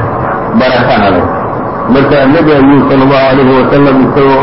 barakana leh. Marka nebi ayuub sala allahu alayhi wasalam isagoo